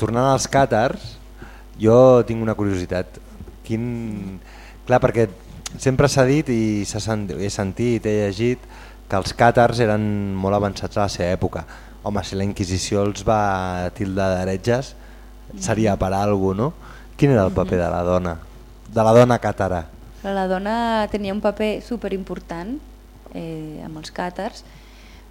tornant als càtars, jo tinc una curiositat. Quin... Clar, perquè sempre s'ha dit i s'ha sent... he sentit, he llegit, que els càtars eren molt avançats a la seva època. Home, si la Inquisició els va tildar d'heretges, seria per alguna no? Quin era el paper de la dona? De la dona càtara? La dona tenia un paper super important eh, amb els càtars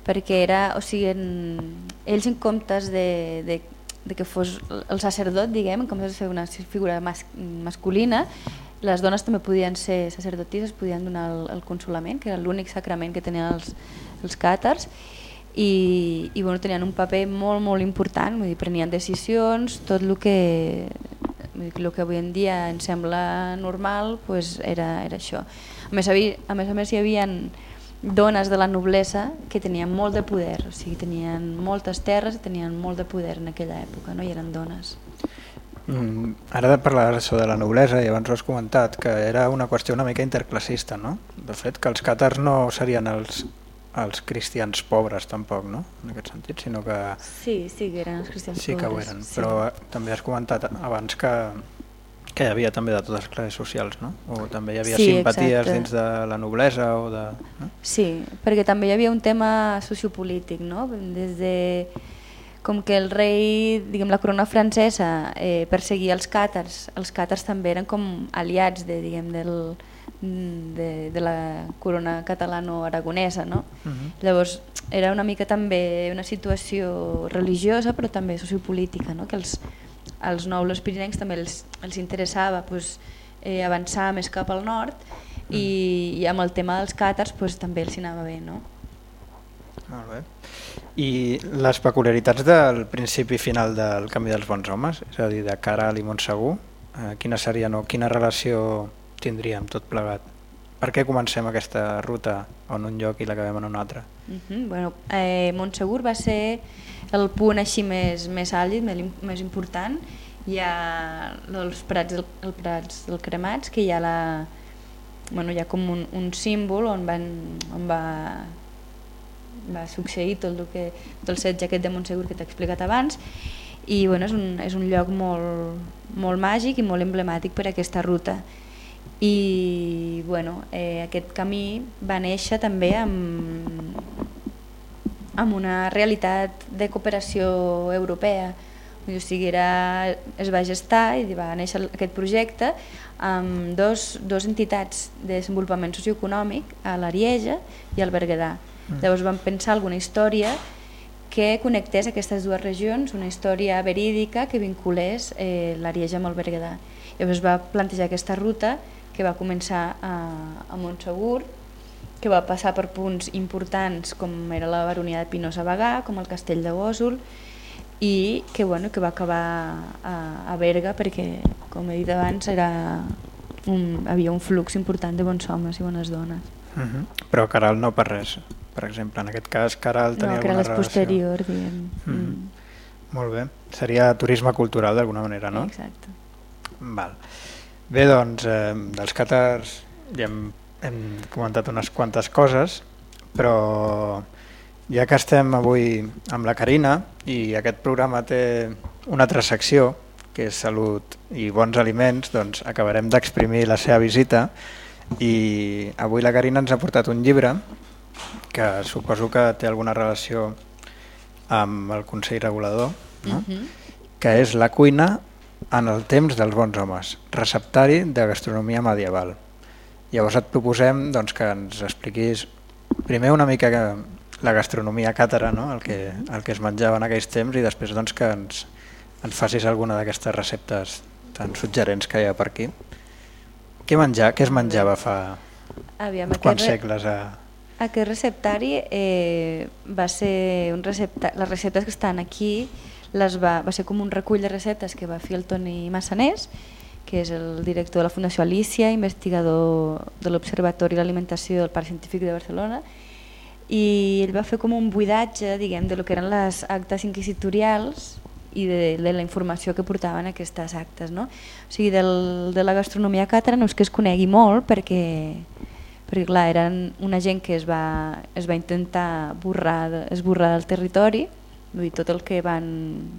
perquè era, o sigui, en, ells en comptes de, de, de que fos el sacerdot, diguem, en comptes de fer una figura mas, masculina, les dones també podien ser sacerdotisses, podien donar el, el consolament, que era l'únic sacrament que tenien els, els càtars, i, i bueno, tenien un paper molt, molt important, vull dir, prenien decisions, tot el que, vull dir, el que avui en dia ens sembla normal pues era, era això. A més a més hi havia dones de la noblesa que tenien molt de poder, o sigui, tenien moltes terres i tenien molt de poder en aquella època, no? i eren dones. Mm, ara de parlar de la noblesa, i abans ho has comentat, que era una qüestió una mica interclassista, no? De fet, que els càtars no serien els, els cristians pobres tampoc, no? En aquest sentit, sinó que Sí, sí que eren els cristians sí que ho pobres, eren. sí. Però eh, també has comentat abans que, que hi havia també de totes les classes socials, no? O també hi havia Sí, simpaties exacte. dins de la noblesa o de... No? Sí, perquè també hi havia un tema sociopolític, no? Des de com que el rei, diguem, la corona francesa eh, perseguia els càtars, els càtars també eren com aliats de, diguem, del, de, de la corona catalano-aragonesa, no? Uh -huh. Llavors era una mica també una situació religiosa però també sociopolítica, no? que els, als nobles pirinencs també els, els interessava pues, eh, avançar més cap al nord i, i amb el tema dels càtars pues, també els anava bé. No? Molt bé. I les peculiaritats del principi i final del Camí dels Bons Homes, és a dir, de Caral i Montsegur, eh, quina serien o quina relació tindríem tot plegat? Per què comencem aquesta ruta en un lloc i l'acabem en un altre? Uh -huh. bueno, eh, Montsegur va ser el punt així més, més àlgid, més, im- més important. Hi ha els prats, el prats del Cremats, que hi ha, la, bueno, hi ha com un, un símbol on, van, on va, va succeir tot el, que, tot el setge aquest de Montsegur que t'he explicat abans i bueno, és, un, és un lloc molt, molt màgic i molt emblemàtic per a aquesta ruta i bueno, eh, aquest camí va néixer també amb, amb una realitat de cooperació europea. O sigui, era, es va gestar i va néixer aquest projecte amb dos, dos entitats de desenvolupament socioeconòmic, a l'Arieja i al Berguedà. Mm. Llavors vam pensar alguna història que connectés aquestes dues regions, una història verídica que vinculés eh, l'Arieja amb el Berguedà. Llavors va plantejar aquesta ruta que va començar a, a Montsegur, que va passar per punts importants com era la baronia de Pinosa Bagà, com el castell de Gòsol, i que, bueno, que va acabar a, a Berga perquè, com he dit abans, era un, havia un flux important de bons homes i bones dones. Uh -huh. Però Caral no per res, per exemple. En aquest cas Caral tenia no, que alguna relació. posterior, diguem. Mm. Mm. Molt bé. Seria turisme cultural d'alguna manera, no? Exacte. Val. Bé, doncs, eh, dels càtars ja hem, hem comentat unes quantes coses, però ja que estem avui amb la Carina i aquest programa té una altra secció, que és salut i bons aliments, doncs acabarem d'exprimir la seva visita i avui la Carina ens ha portat un llibre que suposo que té alguna relació amb el Consell Regulador, no? Mhm. que és la cuina en el temps dels bons homes, receptari de gastronomia medieval. Llavors et proposem doncs, que ens expliquis primer una mica que, la gastronomia càtara, no? el, que, el que es menjava en aquells temps i després doncs, que ens, ens facis alguna d'aquestes receptes tan suggerents que hi ha per aquí. Què, menjar, què es menjava fa Aviam, quants aquest, re- segles? A... aquest receptari eh, va ser un recepta les receptes que estan aquí les va, va ser com un recull de receptes que va fer el Toni Massanés que és el director de la Fundació Alicia, investigador de l'Observatori de l'Alimentació del Parc Científic de Barcelona i ell va fer com un buidatge diguem, de lo que eren les actes inquisitorials i de, de la informació que portaven aquestes actes. No? O sigui, del, de la gastronomia càtara no és que es conegui molt perquè, perquè clar, eren una gent que es va, es va intentar borrar, esborrar del territori, vull dir, tot el que van,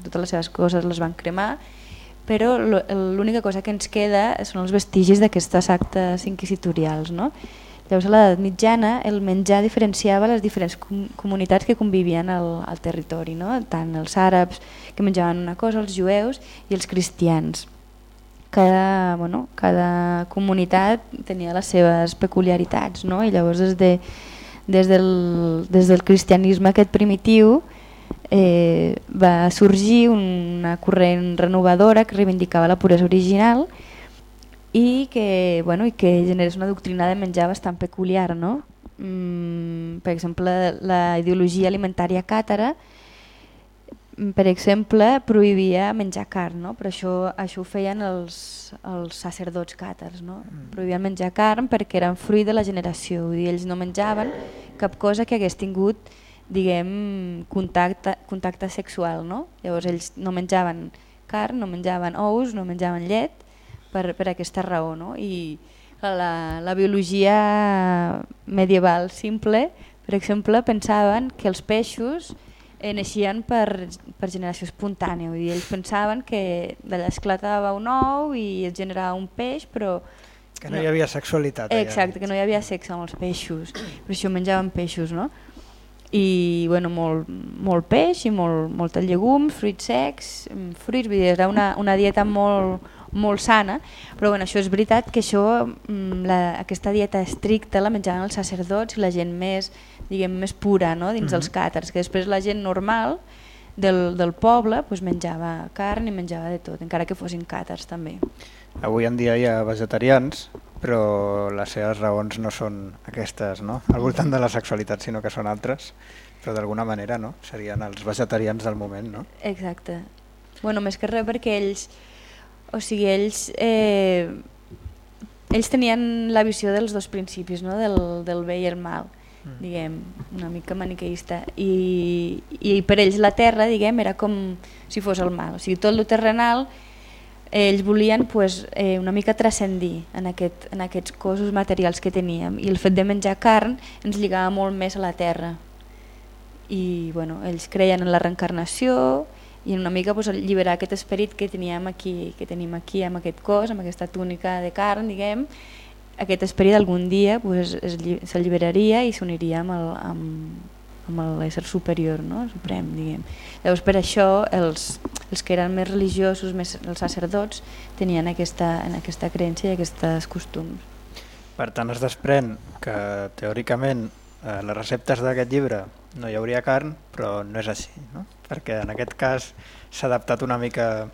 totes les seves coses les van cremar, però l'única cosa que ens queda són els vestigis d'aquestes actes inquisitorials. No? Llavors a l'edat mitjana el menjar diferenciava les diferents com comunitats que convivien al, al territori, no? tant els àrabs que menjaven una cosa, els jueus i els cristians. Cada, bueno, cada comunitat tenia les seves peculiaritats no? i llavors des, de, des, del, des del cristianisme aquest primitiu eh, va sorgir una corrent renovadora que reivindicava la puresa original i que, bueno, i que generés una doctrina de menjar bastant peculiar. No? Mm, per exemple, la ideologia alimentària càtara mm, per exemple, prohibia menjar carn, no? però això, això ho feien els, els sacerdots càtars. No? Prohibien menjar carn perquè eren fruit de la generació, vull dir, ells no menjaven cap cosa que hagués tingut diguem, contacte, contacte sexual. No? Llavors ells no menjaven carn, no menjaven ous, no menjaven llet, per, per aquesta raó. No? I la, la biologia medieval simple, per exemple, pensaven que els peixos eh, naixien per, per generació espontània. Vull dir, ells pensaven que d'allà esclatava un ou i es generava un peix, però... Que no hi havia sexualitat. allà. Exacte, que no hi havia sexe amb els peixos. Per això menjaven peixos, no? I bueno, molt, molt peix i molt, molta llegums, fruits secs, mm, fruits, vull dir, era una, una dieta molt, molt sana, però bueno, això és veritat que això, mm, la, aquesta dieta estricta la menjaven els sacerdots i la gent més, diguem, més pura no? dins dels càtars, que després la gent normal del, del poble pues, menjava carn i menjava de tot, encara que fossin càtars també. Avui en dia hi ha vegetarians, però les seves raons no són aquestes, no? al voltant de la sexualitat, sinó que són altres, però d'alguna manera no? serien els vegetarians del moment. No? Exacte. Bueno, més que res perquè ells, o sigui, ells, eh, ells tenien la visió dels dos principis, no? del, del bé i el mal, diguem, una mica maniqueista. I, I per ells la terra, diguem, era com si fos el mal. O sigui, tot el terrenal ells volien pues, eh, una mica transcendir en, aquest, en aquests cossos materials que teníem. I el fet de menjar carn ens lligava molt més a la terra. I bueno, ells creien en la reencarnació i una mica pues, alliberar aquest esperit que teníem aquí, que tenim aquí amb aquest cos, amb aquesta túnica de carn, diguem, aquest esperit algun dia pues, es s'alliberaria i s'uniria amb, amb, amb l'ésser superior, no? suprem, diguem. Llavors per això els, els que eren més religiosos, més, els sacerdots, tenien aquesta, en aquesta creença i aquests costums. Per tant, es desprèn que teòricament eh, les receptes d'aquest llibre no hi hauria carn, però no és així, no? perquè en aquest cas s'ha adaptat una mica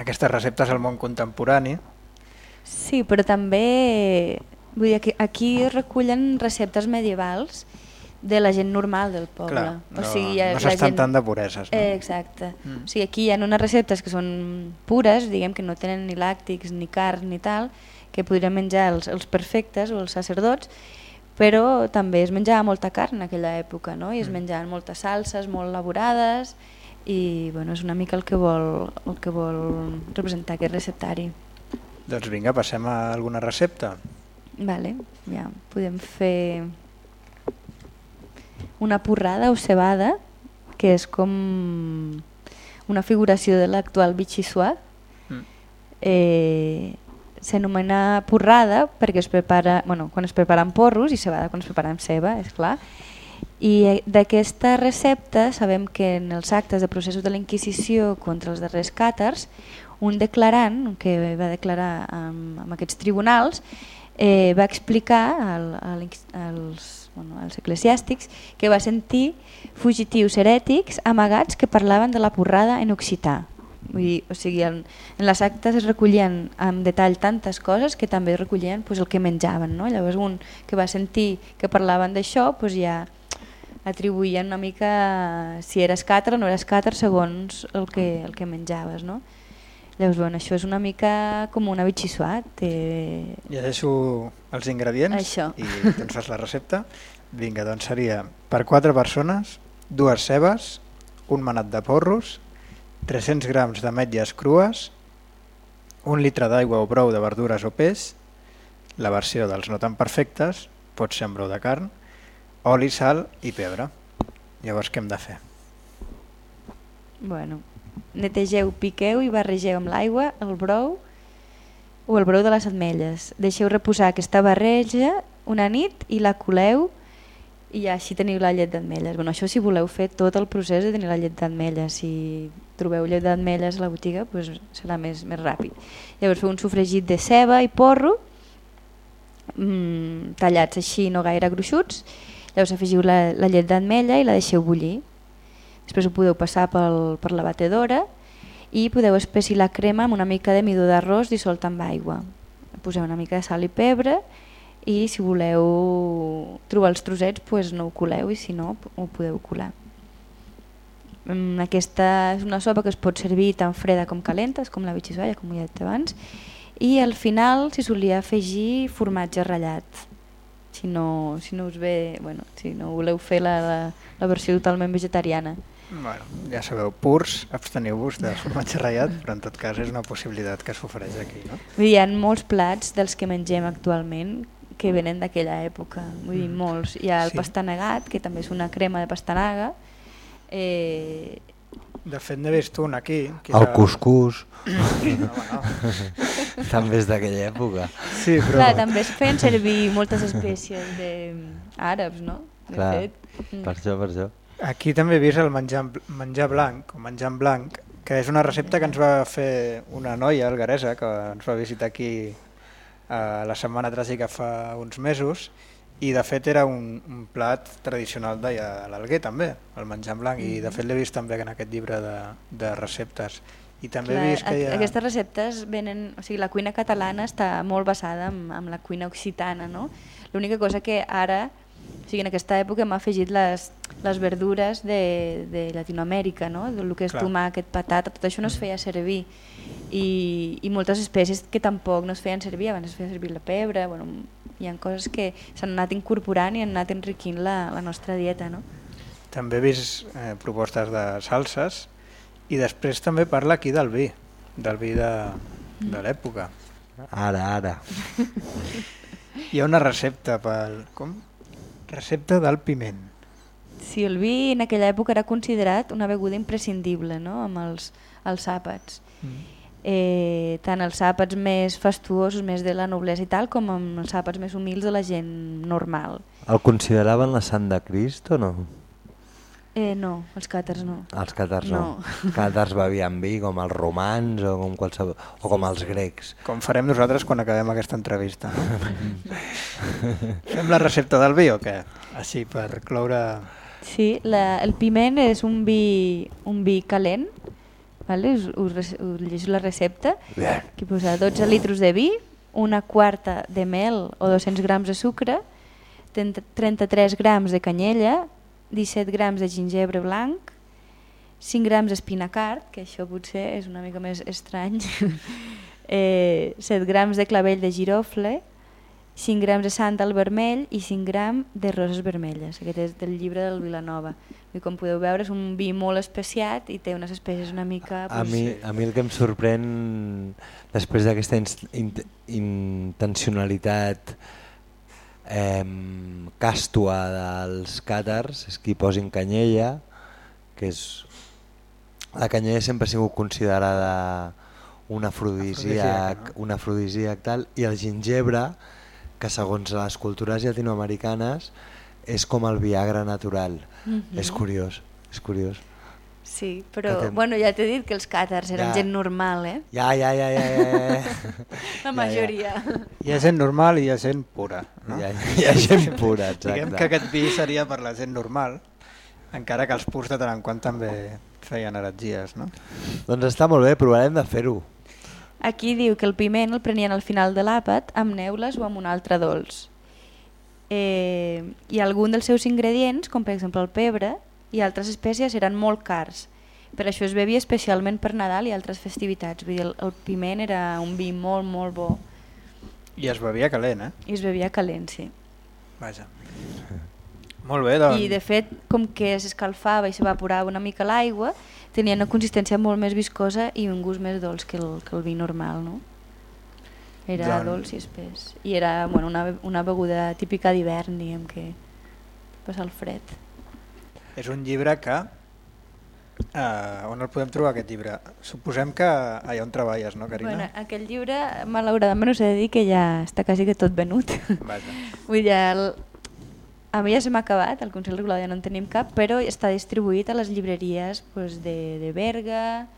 aquestes receptes al món contemporani. Sí, però també vull dir, aquí, aquí es recullen receptes medievals de la gent normal del poble. Clar, no, o sigui, no s'estan gent- tant de pureses. No? Eh, exacte. Mm. Mm. O sigui, aquí hi ha unes receptes que són pures, diguem que no tenen ni làctics, ni carn, ni tal, que podrien menjar els, els perfectes o els sacerdots, però també es menjava molta carn en aquella època, no? i es Mm. menjaven moltes salses molt elaborades, i bueno, és una mica el que vol, el que vol representar aquest receptari. Doncs vinga, passem a alguna recepta. Vale, ja podem fer una porrada o cebada, que és com una figuració de l'actual bitxissuà. Mm. Eh, S'anomena porrada perquè es prepara, bueno, quan es preparen porros i cebada quan es preparen ceba, és clar. I eh, d'aquesta recepta sabem que en els actes de processos de la Inquisició contra els darrers càtars, un declarant que va declarar amb, amb aquests tribunals eh, va explicar al, al, als, bueno, als eclesiàstics que va sentir fugitius herètics amagats que parlaven de la porrada en occità. Vull dir, o sigui, en, en les actes es recollien amb detall tantes coses que també es recollien pues, el que menjaven. No? Llavors un que va sentir que parlaven d'això pues, ja atribuïen una mica si eres càtar o no eres càtar segons el que, el que menjaves. No? Llavors, bueno, això és una mica com una bitxissuat. Té... Llegeixo els ingredients Això. i tu ens fas la recepta. Vinga, doncs seria per quatre persones, dues cebes, un manat de porros, 300 grams d'ametlles crues, un litre d'aigua o brou de verdures o peix, la versió dels no tan perfectes, pot ser amb brou de carn, oli, sal i pebre. Llavors què hem de fer? Bueno, netegeu, piqueu i barregeu amb l'aigua el brou o el brou de les ametles. Deixeu reposar aquesta barreja una nit i la coleu i així teniu la llet d'ametlles. Bueno, això si voleu fer tot el procés de tenir la llet d'ametlles. Si trobeu llet d'ametlles a la botiga doncs serà més, més ràpid. Llavors feu un sofregit de ceba i porro mmm, tallats així no gaire gruixuts. Llavors afegiu la, la llet d'ametlla i la deixeu bullir. Després ho podeu passar pel, per la batedora i podeu espessir la crema amb una mica de midó d'arròs dissolt amb aigua. Poseu una mica de sal i pebre i si voleu trobar els trossets pues no ho coleu i si no ho podeu colar. Mm, Aquesta és una sopa que es pot servir tan freda com calenta, és com la bitxissoia, com ja he dit abans, i al final s'hi solia afegir formatge ratllat. Si no, si no us ve, bueno, si no voleu fer la, la, la versió totalment vegetariana. Bueno, ja sabeu, purs, absteniu-vos de formatge ratllat, però en tot cas és una possibilitat que s'ofereix aquí, no? Hi ha molts plats dels que mengem actualment que venen d'aquella època, vull dir, Mm. molts. Hi ha el Sí. pastanagat, que també és una crema de pastanaga. Eh, De fet, n'he vist un aquí. Que El és cuscús, No, no. també és d'aquella època. Sí, però... Clar, també es feien servir moltes espècies de àrabs, no? De Clar, fet. Mm. per això, per això. Aquí també he vist el menjar, menjar blanc, o menjar en blanc, que és una recepta que ens va fer una noia algaresa que ens va visitar aquí a la Setmana Tràgica fa uns mesos i de fet era un, un plat tradicional a l'Alguer també, el menjar en blanc, i de fet l'he vist també en aquest llibre de, de receptes. I també Clar, he vist que hi ha... Aquestes receptes venen... O sigui, la cuina catalana està molt basada en, en la cuina occitana, no? L'única cosa que ara, o sigui, en aquesta època hem afegit les, les verdures de, de Latinoamèrica, no? El que és Clar. tomàquet, patata, tot això no es feia servir. I, I moltes espècies que tampoc no es feien servir, abans es feia servir la pebre, bueno, hi ha coses que s'han anat incorporant i han anat enriquint la, la nostra dieta, no? També he vist eh, propostes de salses i després també parla aquí del vi, del vi de, de l'època. Ara, ara. Hi ha una recepta pel... Com? Recepta del piment. Sí, el vi en aquella època era considerat una beguda imprescindible no? amb els, els àpats. Eh, tant els àpats més fastuosos, més de la noblesa i tal, com amb els àpats més humils de la gent normal. El consideraven la sant de Crist o no? Eh, no, els càters no. Els càtars no. No. Els càtars bevien vi com els romans o com, qualsevol, o com els grecs. Com farem nosaltres quan acabem aquesta entrevista. Fem la recepta del vi o què? Així, per cloure... Sí, la, el piment és un vi, un vi calent, vale? us, us, us llegeixo la recepta, Bien. que posa 12 litros de vi, una quarta de mel o 200 grams de sucre, 30 33 grams de canyella, 17 grams de gingebre blanc, 5 grams d'espinacard, que això potser és una mica més estrany, eh, 7 grams de clavell de girofle, 5 grams de sàndal vermell i 5 grams de roses vermelles. Aquest és del llibre del Vilanova. I com podeu veure és un vi molt especiat i té unes espècies una mica... A doncs, mi, a mi el que em sorprèn després d'aquesta int- intencionalitat eh, càstua dels càtars és que hi posin canyella, que és... La canyella sempre ha sigut considerada un afrodisíac, Afrodisíac, un afrodisíac tal, i el gingebre, que segons les cultures llatinoamericanes és com el Viagra natural. Mhm. És curiós, és curiós. Sí, però té- bueno, ja t'he dit que els càtars eren Ja. gent normal, eh? Ja, ja, ja, ja, ja, ja. La majoria. Hi ha gent normal i hi ha gent pura. No? Hi ha, hi ha gent pura, Diguem exacte. que aquest vi seria per la gent normal, encara que els purs de tant en quant també feien heretgies, no? Doncs està molt bé, provarem de fer-ho. Aquí diu que el piment el prenien al final de l'àpat amb neules o amb un altre dolç. Eh, I algun dels seus ingredients, com per exemple el pebre i altres espècies, eren molt cars. Per això es bevia especialment per Nadal i altres festivitats. Vull dir, el, el piment era un vi molt, molt bo I es bevia calent, eh? i es bevia calent, sí. Vaja. Molt bé, doncs. I de fet, com que s'escalfava i s'evaporava una mica l'aigua, tenia una consistència molt més viscosa i un gust més dolç que el, que el vi normal, no? Era Doncs- dolç i espès. I era bueno, una, una beguda típica d'hivern, diguem que passa el fred. És un llibre que... Uh, on el podem trobar, aquest llibre? Suposem que allà on treballes, no, Carina? Bueno, aquest llibre, malauradament, us he de dir que ja està quasi que tot venut. Vaja. Vull dir, a mi ja se m'ha acabat, al Consell Regular ja no en tenim cap, però està distribuït a les llibreries pues, de, de Berga,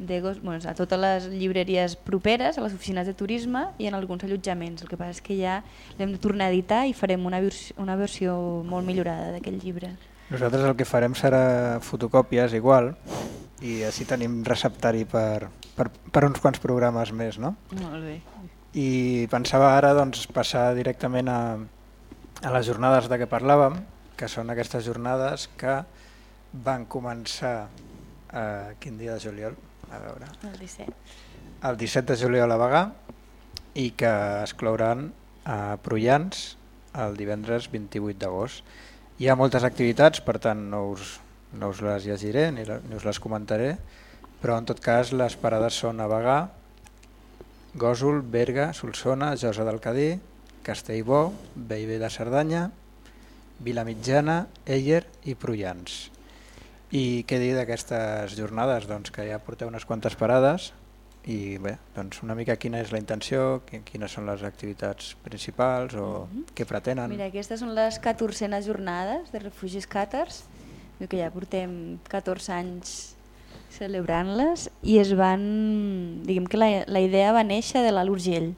de, bueno, a totes les llibreries properes, a les oficines de turisme i en alguns allotjaments. El que passa és que ja l'hem de tornar a editar i farem una, vers una versió molt millorada d'aquest llibre. Nosaltres el que farem serà fotocòpies igual i així tenim receptari per, per, per uns quants programes més, no? Molt bé. I pensava ara doncs, passar directament a, a les jornades de què parlàvem, que són aquestes jornades que van començar eh, quin dia de juliol? A veure, El 17. el 17 de juliol a Bagà i que es clouran a Prullans el divendres 28 d'agost. Hi ha moltes activitats, per tant no us, no us les llegiré ni, la, ni us les comentaré, però en tot cas les parades són a Bagà, Gòsol, Berga, Solsona, Josa del Cadí, Castellbó, Bellver de Cerdanya, Vilamitjana, Eier i Prullans. I què dir d'aquestes jornades? Doncs que ja porteu unes quantes parades i bé, doncs una mica quina és la intenció, qui- quines són les activitats principals o què pretenen. Mira, aquestes són les 14enes jornades de refugis càtars, Diu que ja portem 14 anys celebrant-les i es van... Diguem que la, la idea va néixer de l'Alt Urgell.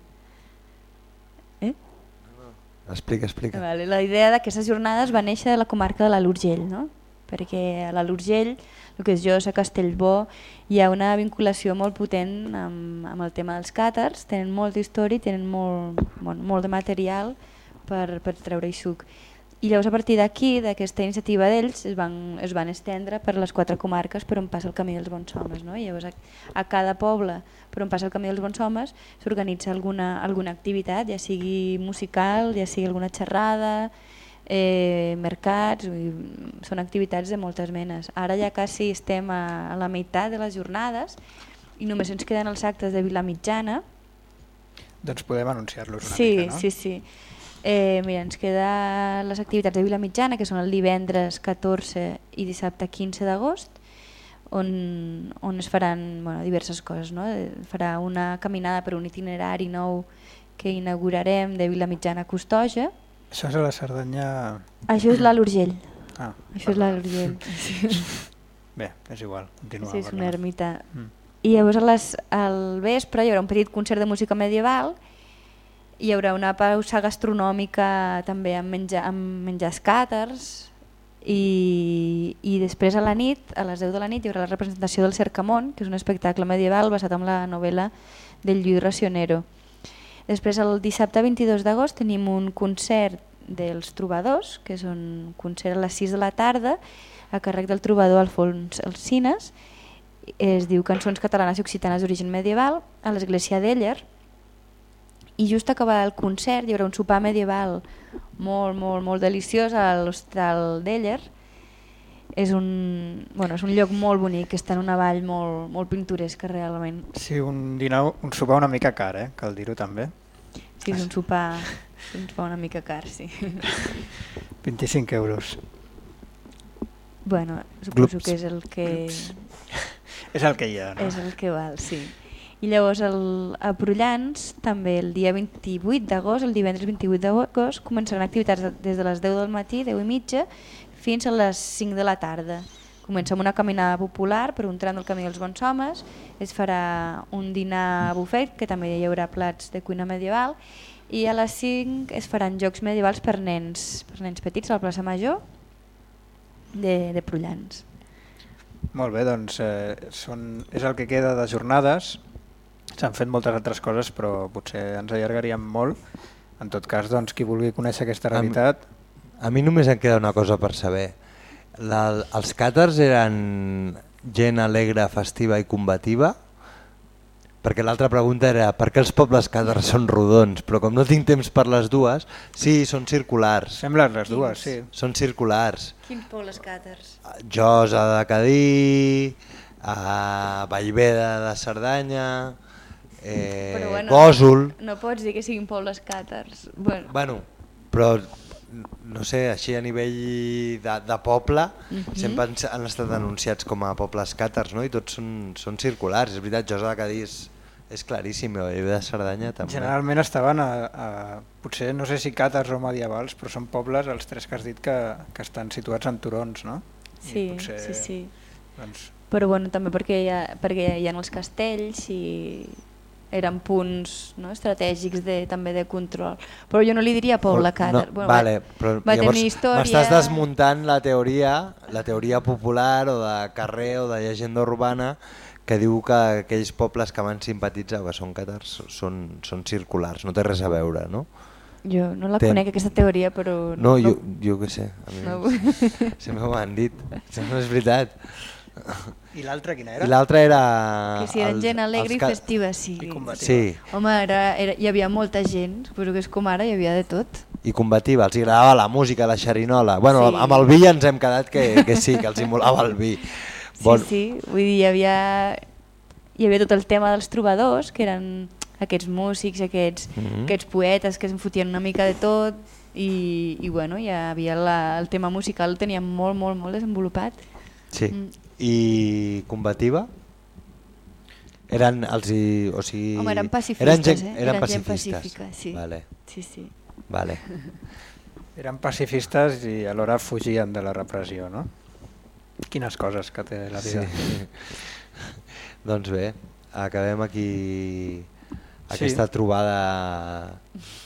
Explica, explica. Vale, la idea d'aquestes jornades va néixer de la comarca de l'Alt Urgell, no? perquè a l'Alt Urgell, el que és Josa, Castellbó, hi ha una vinculació molt potent amb, amb el tema dels càtars, tenen molta història i tenen molt, bueno, molt de material per, per treure-hi suc. I llavors a partir d'aquí, d'aquesta iniciativa d'ells, es, van, es van estendre per les quatre comarques per on passa el Camí dels Bons Homes. No? I llavors a, a cada poble per on passa el Camí dels Bons Homes s'organitza alguna, alguna activitat, ja sigui musical, ja sigui alguna xerrada, eh, mercats, vull dir, són activitats de moltes menes. Ara ja quasi estem a, a la meitat de les jornades i només ens queden els actes de Vilamitjana. Doncs podem anunciar-los una Sí, mica, no? sí, sí. Eh, mira, ens queden les activitats de Vilamitjana, que són el divendres 14 i dissabte 15 d'agost, on, on es faran bueno, diverses coses. No? Eh, Farà una caminada per un itinerari nou que inaugurarem de Vilamitjana a Costoja. Això és a la Cerdanya... Això és l'Alt Urgell. Ah, Això és l'Alt Urgell. Sí. bé, és igual, continua. Sí, és una ermita. Mm. I llavors a les, al vespre hi haurà un petit concert de música medieval hi haurà una pausa gastronòmica també amb, menja, amb menjars càters i, i després a la nit, a les 10 de la nit, hi haurà la representació del Cercamont, que és un espectacle medieval basat en la novel·la del Lluís Racionero. Després, el dissabte 22 d'agost, tenim un concert dels trobadors, que és un concert a les 6 de la tarda, a càrrec del trobador Alfons Alcines, es diu Cançons catalanes i occitanes d'origen medieval, a l'església d'Eller, i just acabar el concert hi haurà un sopar medieval molt, molt, molt deliciós a l'hostal d'Eller. És un, bueno, és un lloc molt bonic, que està en una vall molt, molt pintoresca realment. Sí, un dinar, un sopar una mica car, eh? cal dir-ho també. Sí, és un sopar un sopar una mica car, sí. 25 euros. Bueno, suposo Glups. que és el que... És el que hi ha, no? És el que val, sí. I llavors el, a Prullans, també el dia 28 d'agost, el divendres 28 d'agost, començaran activitats de- des de les 10 del matí, 10 i mitja, fins a les 5 de la tarda. Comença amb una caminada popular per un tram del camí dels bons homes, es farà un dinar bufet, que també hi haurà plats de cuina medieval, i a les 5 es faran jocs medievals per nens, per nens petits a la plaça Major de, de Prullans. Molt bé, doncs eh, són, és el que queda de jornades. S'han fet moltes altres coses, però potser ens allargaríem molt. En tot cas, doncs, qui vulgui conèixer aquesta realitat... A mi només em queda una cosa per saber. La, els càters eren gent alegre, festiva i combativa? Perquè l'altra pregunta era per què els pobles càters són rodons? Però com no tinc temps per les dues, sí, són circulars. Semblen les dues, sí. Són circulars. Quins pobles càters? Josa de Cadí, a Vallveda de Cerdanya, eh, Però bueno, Gòsol... No pots dir que siguin pobles càtars. Bueno, Bueno, però no sé, així a nivell de, de poble Mhm. sempre han, han estat anunciats com a pobles càtars, no? I tots són, són circulars. És veritat, Josa de Cadí és, claríssim, i de Cerdanya també. Generalment estaven a, a, potser no sé si càtars o medievals, però són pobles, els tres que has dit, que, que estan situats en turons, no? I sí, potser, sí, sí. Doncs, Però bueno, també perquè hi ha, perquè hi ha els castells i eren punts no, estratègics de, també de control. Però jo no li diria poble càtar. No, vale, però va llavors història... m'estàs desmuntant la teoria, la teoria popular o de carrer o de llegenda urbana que diu que aquells pobles que van simpatitzar o que són càtars són, són circulars, no té res a veure, no? Jo no la Té- conec aquesta teoria, però... No, jo, jo què sé, a mi no. sempre m'ho han dit, no és veritat. I l'altra quina I era? l'altre era... Que si eren els- gent alegre els i festiva, sí. I combativa. Sí, Home, era, era, hi havia molta gent, suposo que és com ara, hi havia de tot. i combativa, els agradava la música, la xerinola. Bueno, Sí. amb el vi ja ens hem quedat que, que sí, que els hi molava el vi. Sí, sí, vull dir, hi havia, hi havia tot el tema dels trobadors, que eren aquests músics, aquests, Mhm. aquests poetes que es fotien una mica de tot i, i bueno, hi havia la, el tema musical el teníem molt, molt, molt desenvolupat. Sí. Mm. I combativa? Eren els i, o sigui, Home, eren pacifistes, eren gent, eh? Eren, Eren gent pacifistes. pacífica, sí. Vale, Sí, sí. vale. Eren pacifistes i alhora fugien de la repressió, no? Quines coses que té la Sí. vida. doncs bé, acabem aquí Sí. Aquesta trobada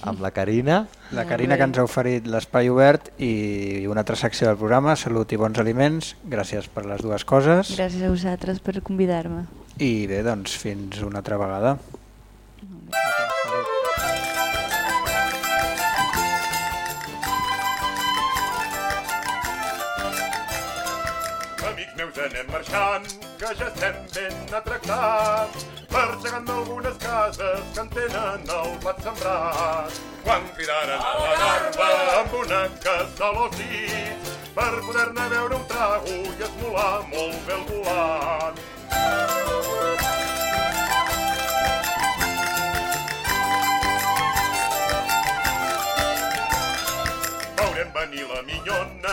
amb la Carina. La Carina que ens ha oferit l'espai obert i una altra secció del programa, Salut i bons aliments. Gràcies per les dues coses. Gràcies a vosaltres per convidar-me. I bé, doncs fins una altra vegada. Meus, anem marxant, que ja estem ben atractats. Perxegant algunes cases que en tenen el blat sembrat. Quan cridaren a la garba amb una cassola als dits, per poder-ne veure un trago i esmolar molt bé el volant. Venir la minyona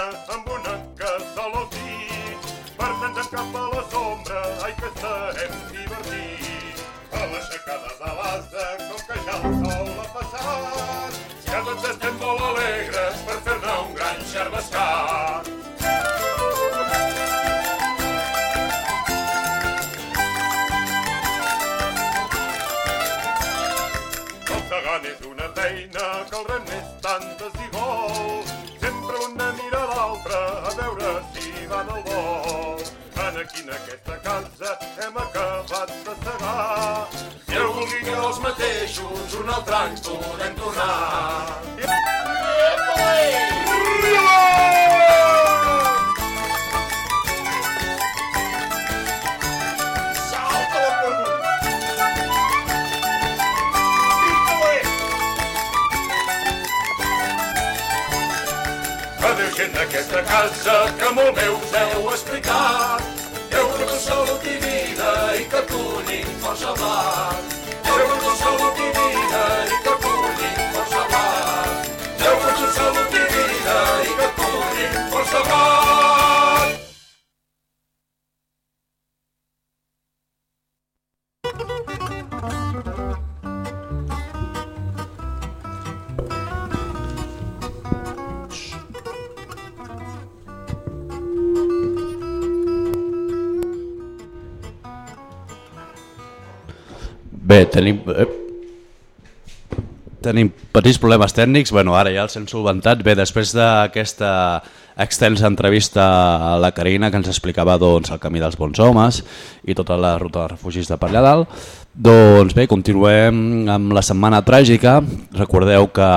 aquesta casa hem acabat de segar. Si heu vulgui que els mateixos un altre any podem tornar. Pregunta. Adéu gent d'aquesta casa que molt bé us heu explicat. Tu salut i vida i que acullin força salut i vida i que acullin força salut i vida i que blat. Bé, tenim... Eh, tenim petits problemes tècnics, bueno, ara ja els hem solventat. Bé, després d'aquesta extensa entrevista a la Carina que ens explicava doncs, el camí dels bons homes i tota la ruta de refugis de per allà dalt, doncs bé, continuem amb la setmana tràgica. Recordeu que,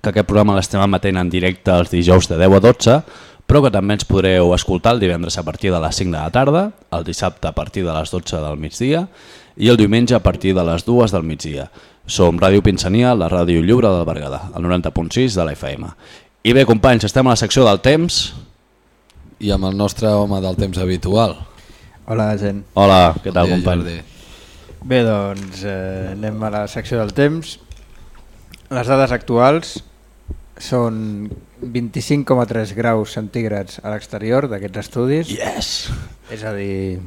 que aquest programa l'estem emetent en directe els dijous de 10 a 12, però que també ens podreu escoltar el divendres a partir de les 5 de la tarda, el dissabte a partir de les 12 del migdia i el diumenge a partir de les 2 del migdia. Som Ràdio Pinsania, la ràdio lliure del Berguedà, el 90.6 de la FM. I bé, companys, estem a la secció del temps. I amb el nostre home del temps habitual. Hola, gent. Hola, què tal, Bon dia, company? Jordi. Bé, doncs eh, anem a la secció del temps. Les dades actuals són 25,3 graus centígrads a l'exterior d'aquests estudis. Yes! És a dir,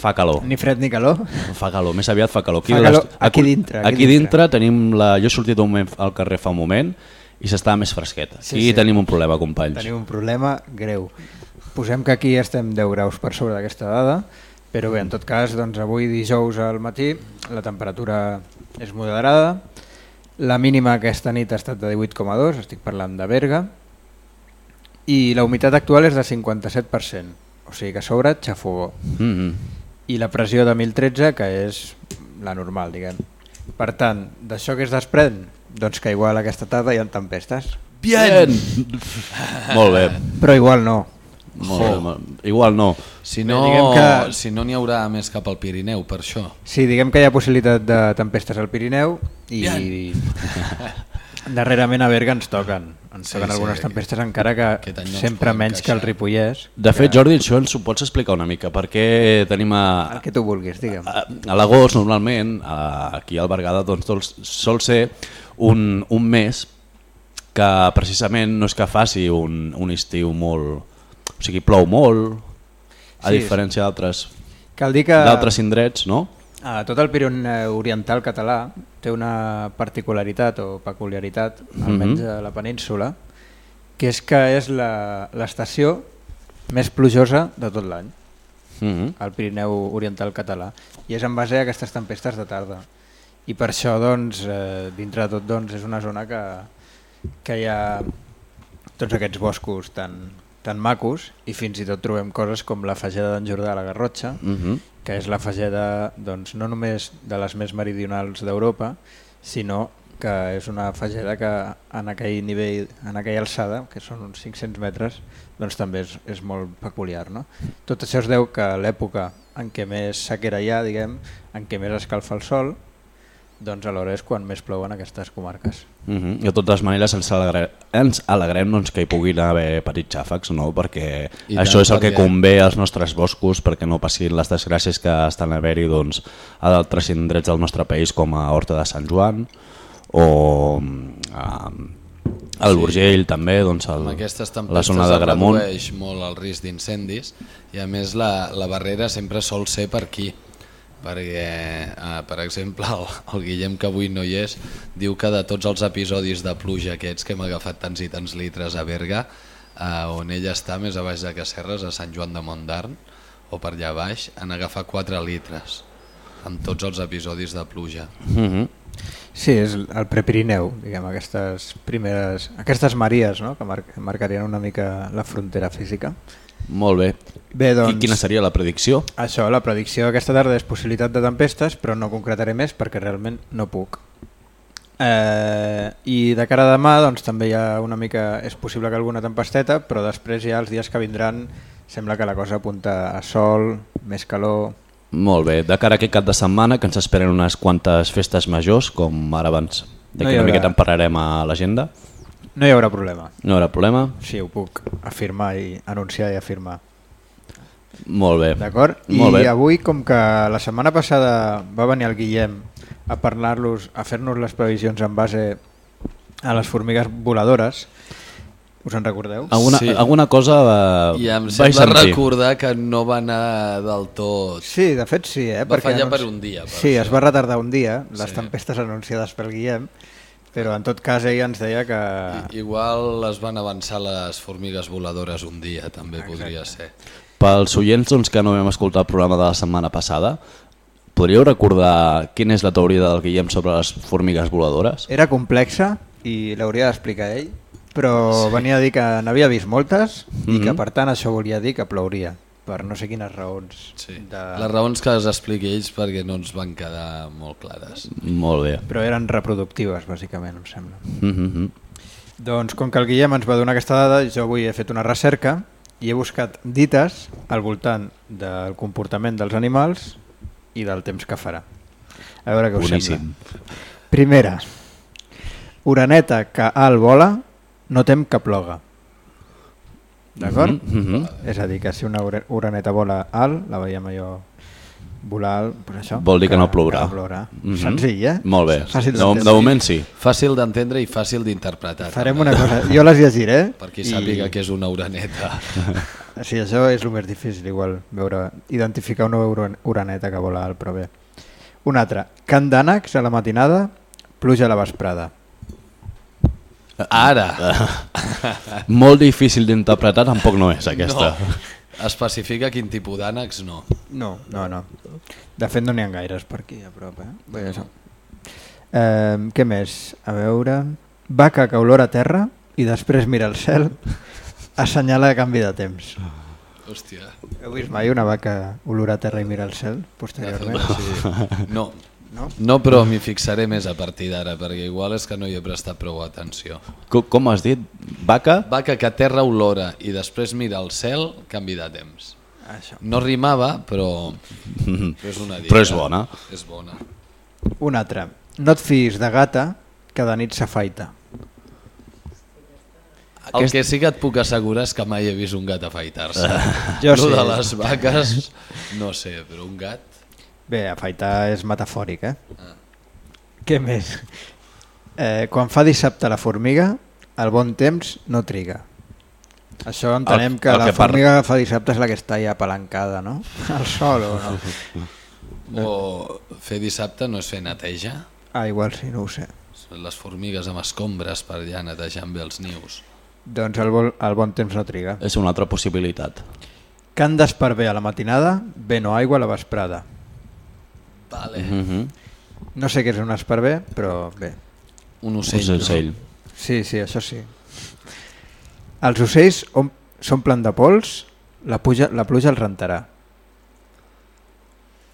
Fa calor. ni fred ni calor. Fa calor, més aviat fa calor. Fa a calor aquí dintre, aquí Aquí dintre tenim la... Jo he sortit un moment al carrer fa un moment i s'està més fresqueta. Sí, Aquí sí. tenim un problema, companys. Tenim un problema greu. Posem que aquí estem 10 graus per sobre d'aquesta dada, però bé, en tot cas, doncs avui dijous al matí la temperatura és moderada, la mínima aquesta nit ha estat de 18,2, estic parlant de Berga, i la humitat actual és de 57%, o sigui que a sobre xafogó. Mm -hmm. I la pressió de 1013, que és la normal, diguem. Per tant, d'això que es desprèn? Doncs que igual aquesta tarda hi ha tempestes. Bien! Molt bé. Però igual no. Molt bé. molt- Igual no. Si no diguem que- si no n'hi haurà més cap al Pirineu, per això. Sí, diguem que hi ha possibilitat de tempestes al Pirineu i darrerament a Berga ens toquen. Ens Sí, toquen sí, algunes tempestes encara que no sempre menys que el queixar. Ripollès. De fet, que, Jordi, això ens ho pots explicar una mica, perquè tenim a, El que tu vulguis, digue'm. a, a l'agost, normalment, a, aquí al Berguedà, doncs, doncs, sol ser un, un mes que precisament no és que faci un, un estiu molt... O sigui, plou molt, a Sí, diferència d'altres Cal dir que d'altres indrets, no? A tot el Pirineu oriental català té una particularitat o peculiaritat, almenys Mhm. a la península, que és que és la- l'estació més plujosa de tot l'any. Mm -hmm. al Pirineu oriental català i és en base a aquestes tempestes de tarda i per això doncs, eh, dintre de tot doncs, és una zona que, que hi ha tots aquests boscos tan, tan macos i fins i tot trobem coses com la fageda d'en Jordà a la Garrotxa Mm -hmm. Que és la fageda doncs, no només de les més meridionals d'Europa sinó que és una fageda que en aquell nivell, en aquella alçada, que són uns 500 metres, doncs també és, és molt peculiar. No? Tot això es deu que l'època en què més sequera hi ha, diguem, en què més escalfa el sol, doncs alhora és quan més plou en aquestes comarques. Mm -hmm. De totes maneres ens, alegre... ens alegrem doncs, que hi puguin haver petits xàfecs, no? perquè I això tant, és el que convé als nostres boscos perquè no passin les desgràcies que estan a haver-hi doncs, a d'altres indrets del nostre país com a Horta de Sant Joan o a, al Burgell també, doncs, el, aquestes la zona de Gramunt. redueix molt el risc d'incendis i a més la, la barrera sempre sol ser per aquí perquè, eh, per exemple, el, el Guillem, que avui no hi és, diu que de tots els episodis de pluja aquests que hem agafat tants i tants litres a Berga, eh, on ell està, més a baix de Casserres, a Sant Joan de Montarn, o per allà baix, han agafat 4 litres en tots els episodis de pluja. Mm -hmm. Sí, és el Prepirineu, diguem, aquestes primeres, aquestes maries no? que mar marcarien una mica la frontera física. Molt bé. Bé, doncs, I quina seria la predicció? Això, la predicció d'aquesta tarda és possibilitat de tempestes, però no concretaré més perquè realment no puc. Eh, I de cara a demà doncs, també hi ha una mica, és possible que alguna tempesteta, però després ja els dies que vindran sembla que la cosa apunta a sol, més calor... Molt bé. De cara a aquest cap de setmana, que ens esperen unes quantes festes majors, com ara abans d'aquí No una miqueta en parlarem a l'agenda. No hi haurà problema. No hi haurà problema? Sí, ho puc afirmar i anunciar i afirmar. Molt bé. D'acord? I bé. avui, com que la setmana passada va venir el Guillem a parlar-los, a fer-nos les previsions en base a les formigues voladores, us en recordeu? Alguna, Sí. alguna cosa eh, I em sembla sentir. recordar que no va anar del tot... Sí, de fet sí, eh? Va perquè fallar anunci- per un dia, per Sí, això. es va retardar un dia, les Sí. tempestes anunciades pel Guillem, però en tot cas ell ens deia que... Igual es van avançar les formigues voladores un dia, també podria ser. Pels oients doncs, que no vam escoltar el programa de la setmana passada, podríeu recordar quina és la teoria del Guillem sobre les formigues voladores? Era complexa i l'hauria d'explicar ell, però sí. venia a dir que n'havia vist moltes i Mhm. que per tant això volia dir que plouria, per no sé quines raons. Sí. De... Les raons que es expliqui ells perquè no ens van quedar molt clares. Molt bé. Però eren reproductives, bàsicament, em sembla. Mm -hmm. Doncs com que el Guillem ens va donar aquesta dada, jo avui he fet una recerca i he buscat dites al voltant del comportament dels animals i del temps que farà. A veure què us Boníssim. sembla. Primera, oreneta que alt vola no tem que ploga. D'acord? Mm -hmm. És a dir, que si una oreneta vola alt, la veiem allò volar alt, pues això, Vol dir que no plourà. Que no plourà. Mhm. Senzill, eh? Molt bé. Fàcil De, de moment sí. Fàcil d'entendre i fàcil d'interpretar. Farem també. una cosa, jo les llegiré. Per qui sàpiga i- que és una oreneta. Sí, això és el més difícil, igual, veure, identificar una ura- uraneta que vola alt, però bé. Un altre, cant d'ànecs a la matinada, pluja a la vesprada. Ara! Molt difícil d'interpretar tampoc no és aquesta. No. Especifica quin tipus d'ànecs no. No, no, no. De fet, no n'hi ha gaires per aquí, a prop, eh? Bé, això. Eh, què més? A veure... Vaca que olora a terra i després mira el cel, assenyala canvi de temps. Hòstia. Heu vist mai una vaca olorar a terra i mirar el cel, posteriorment? Sí. No. No? No, però m'hi fixaré més a partir d'ara, perquè igual és que no hi he prestat prou atenció. Com, com has dit? Vaca? Vaca que a terra olora i després mira el cel, canvi de temps. Això. No rimava, però, però és una dica. Però és bona. És bona. Un altre. No et fiïs de gata que de nit s'afaita. El que sí que et puc assegurar és que mai he vist un gat afaitar-se. Jo Lo sí. de les vaques, no sé, però un gat... Bé, afaitar és metafòric, eh? Què més? Eh, quan fa dissabte la formiga, el bon temps no triga. Això entenem El- que el la que par- formiga que fa dissabte és la que està ja apalancada, no? Al sol o no? O fer dissabte no és fer neteja? Ah, igual sí, no ho sé. Les formigues amb escombres per allà netejant bé els nius. Doncs el, bon, el bon temps no triga. És una altra possibilitat. Cant d'esparver a la matinada, vent o aigua a la vesprada. Vale. Mm -hmm. No sé què és un esparver, però bé. Un ocell. Un ocell. Sí, sí, això sí. Els ocells om- s'omplen de pols, la, puja, la pluja els rentarà.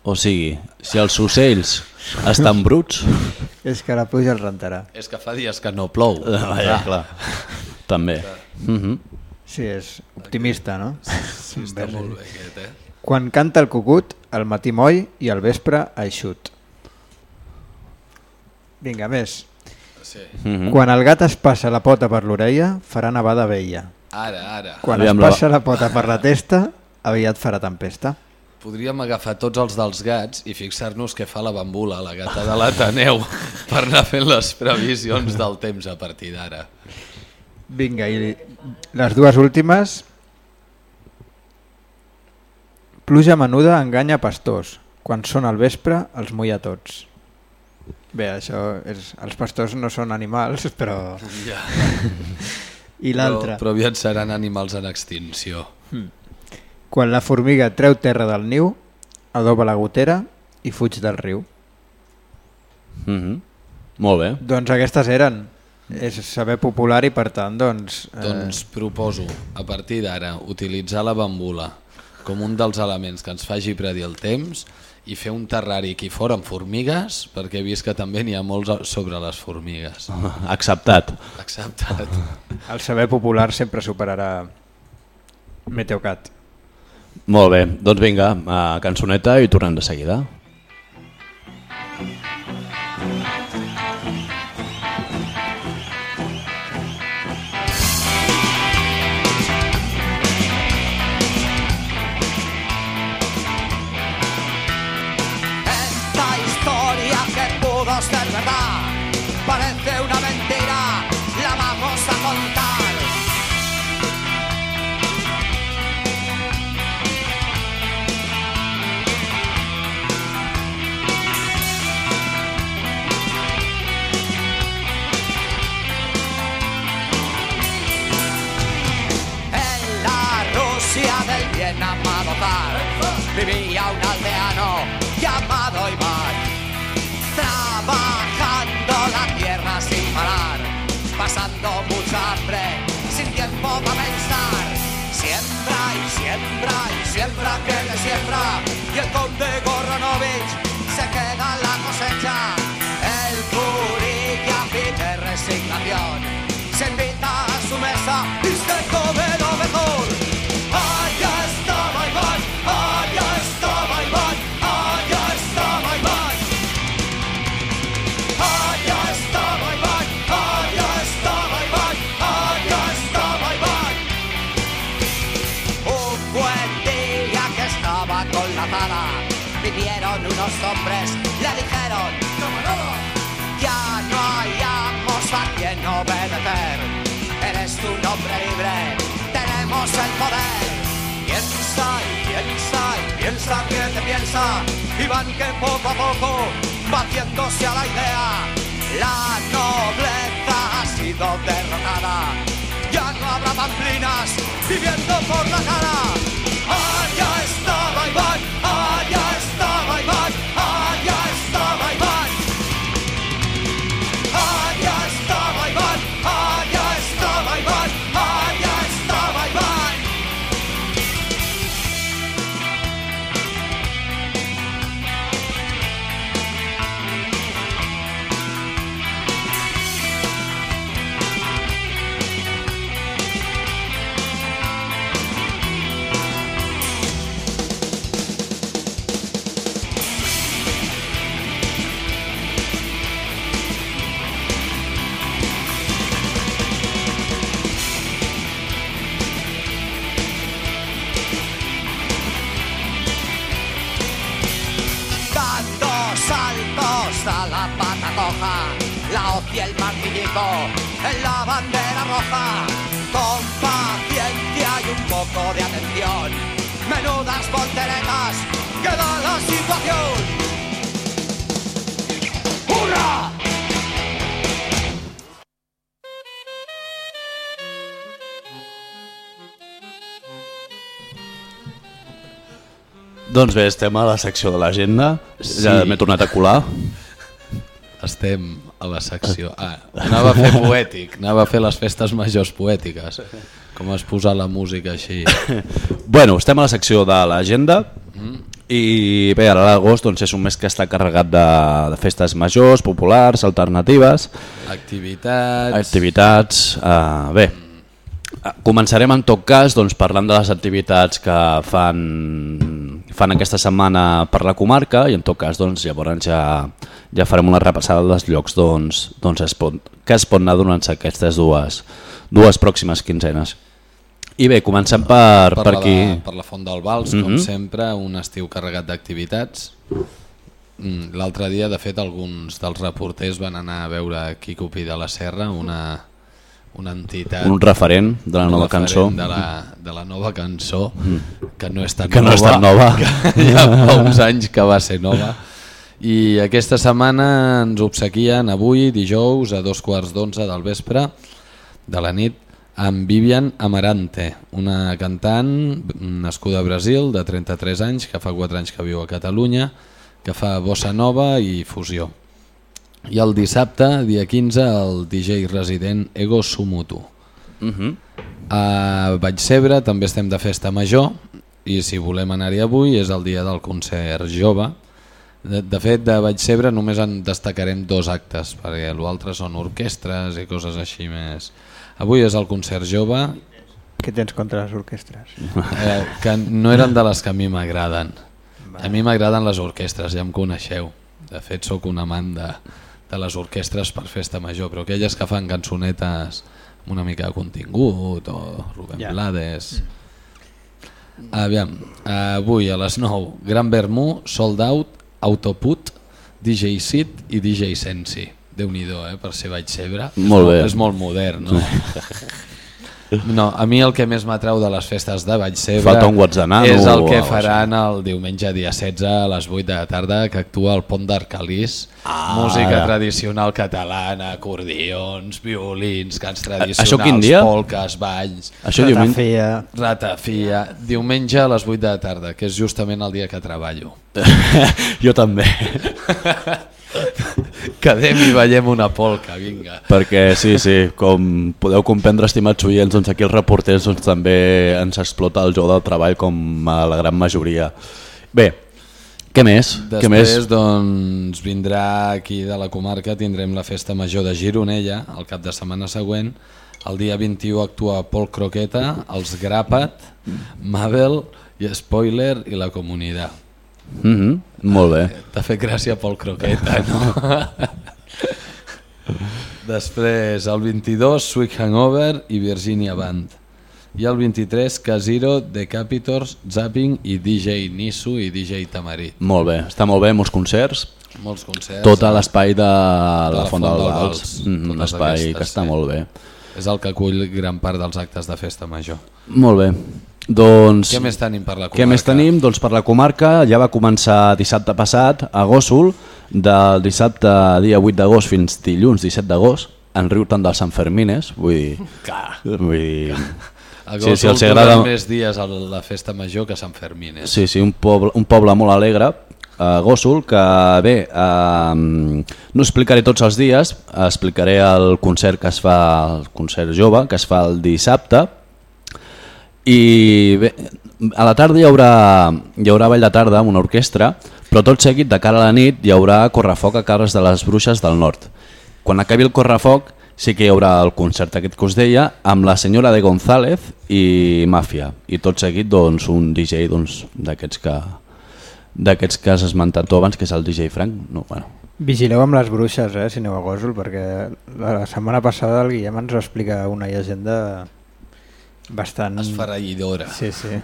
O sigui, si els ocells estan bruts... És que la pluja els rentarà. És que fa dies que no plou. Vaja, clar. També. Mm -hmm. Sí, és optimista, no? Sí, està molt bé aquest, eh? Quan canta el cucut, al matí moll i al vespre eixut. Vinga, més. Sí. Mm -hmm. Quan el gat es passa la pota per l'orella, farà nevada vella. Ara, ara. Quan Aviam, es la- passa la pota per la testa, aviat farà tempesta. Podríem agafar tots els dels gats i fixar-nos què fa la bambula, la gata de l'Ateneu, per anar fent les previsions del temps a partir d'ara. Vinga, i les dues últimes... Pluja menuda enganya pastors. Quan són al vespre, els mulla tots. Bé, això és... Els pastors no són animals, però... Ja. I l'altre. Però, però aviat seran animals en extinció. Quan la formiga treu terra del niu, adoba la gotera i fuig del riu. Mm -hmm. Molt bé. Doncs aquestes eren. És saber popular i per tant, doncs... Eh, Doncs proposo, a partir d'ara, utilitzar la bambula com un dels elements que ens faci predir el temps i fer un terrari aquí fora amb formigues, perquè he vist que també n'hi ha molts sobre les formigues. Acceptat. Acceptat. el saber popular sempre superarà Meteocat. Molt bé, doncs vinga, a cançoneta i tornem de seguida. Esta siembra que le siembra, y el conde Goronovich se queda la cosecha. Tenemos el poder. Piensa y piensa y piensa que te piensa, Iván que poco a poco va haciéndose a la idea. La nobleza ha sido derrotada, ya no habrá pamplinas viviendo por la cara. Allá estaba Iván, martillito en la bandera roja, con paciencia y un poco de atención, menudas volteretas que da la situación. ¡Hurra! Doncs bé, estem a la secció de l'agenda. Sí. Ja m'he tornat a colar. Estem a la secció... Ah, anava a fer poètic, anava a fer les festes majors poètiques. Com es posa la música així. Bueno, estem a la secció de l'agenda i bé, ara l'agost doncs, és un mes que està carregat de, de festes majors, populars, alternatives, Activitats... activitats... Uh, bé, començarem en tot cas doncs, parlant de les activitats que fan, fan aquesta setmana per la comarca i en tot cas doncs, llavors ja, ja farem una repassada dels llocs doncs, doncs es pot, que es pot anar donant aquestes dues, dues pròximes quinzenes. I bé, comencem per, per, per, la, aquí. per la Font del Vals, com Mhm. sempre, un estiu carregat d'activitats. Mm, L'altre dia, de fet, alguns dels reporters van anar a veure Quico Pi de la Serra, una, una entitat... Un referent de la nova cançó. De la, de la nova cançó, que no és tan Que no nova. és tan nova. Que ja fa uns anys que va ser nova. I aquesta setmana ens obsequien avui, dijous, a dos quarts d'onze del vespre de la nit, amb Vivian Amarante, una cantant nascuda a Brasil de 33 anys, que fa 4 anys que viu a Catalunya, que fa bossa nova i fusió. I el dissabte, dia 15, el DJ resident Ego Sumutu. Uh -huh. A Vallcebre també estem de festa major i si volem anar-hi avui és el dia del concert jove. De, de fet, de Vallcebre només en destacarem dos actes, perquè l'altre són orquestres i coses així més. Avui és el concert jove, Què tens contra les orquestres? eh, que no eren de les que a mi m'agraden. A mi m'agraden les orquestres, ja em coneixeu. De fet, sóc un amant de, de les orquestres per festa major, però aquelles que fan cançonetes amb una mica de contingut o Rubén Ja. Blades... Aviam, avui a les 9, Gran Vermú, Sold Out, Autoput, DJ Sid i DJ Sensi. Déu-n'hi-do, eh, per ser Vallcebre. Molt bé. És molt modern, no? No, a mi el que més m'atrau de les festes de Vallcebre és el que faran el diumenge dia 16 a les 8 de la tarda que actua el Pont d'Arcalís. Ah, música tradicional catalana acordions, violins, cants tradicionals això quin dia? polques, balls. Això diumenge... Ratafia, ratafia, diumenge a les 8 de la tarda que és justament el dia que treballo. Jo també. quedem i ballem una polca, vinga Perquè sí, sí, com podeu comprendre, estimats oients, doncs aquí els reporters doncs, també ens explota el joc del treball com a la gran majoria. Bé, què més? Després, què més? doncs, vindrà aquí de la comarca, tindrem la festa major de Gironella, el cap de setmana següent. El dia 21 actua Pol Croqueta, els Gràpat, Mabel i Spoiler i la Comunitat. Mm -hmm, molt bé. T'ha fet gràcia Pol Croqueta, no? Després, el 22, Sweet Hangover i Virginia Band. I el 23, Casiro, Decapitors, Zapping i DJ Nisu i DJ Tamarit. Molt bé, està molt bé, molts concerts. Molts concerts. Tot a l'espai de la, la Font del Vals. Mm, un espai aquestes, que està sí. molt bé. És el que acull gran part dels actes de festa major. Molt bé. Doncs, Què més tenim per la comarca? Què més tenim? Doncs per la comarca ja va començar dissabte passat a Gòsol, del dissabte dia 8 d'agost fins dilluns 17 d'agost, en riu tant dels Sanfermines, vull dir... Clar. Vull dir A Sí, sí, els agrada- més dies a la festa major que Sant Fermines. Sí, sí, un poble, un poble molt alegre, a Gòsol, que bé, eh, no explicaré tots els dies, explicaré el concert que es fa, el concert jove, que es fa el dissabte, i bé, a la tarda hi haurà, hi haurà ball de tarda amb una orquestra, però tot seguit de cara a la nit hi haurà correfoc a Carles de les Bruixes del Nord. Quan acabi el correfoc sí que hi haurà el concert aquest que us deia amb la senyora de González i Màfia i tot seguit doncs, un DJ doncs, d'aquests que d'aquests que has esmentat tu abans que és el DJ Frank no, bueno. Vigileu amb les bruixes, eh, si aneu a Gòsol, perquè la setmana passada el Guillem ens va explicar una llegenda bastant... Esfereïdora. Sí, sí.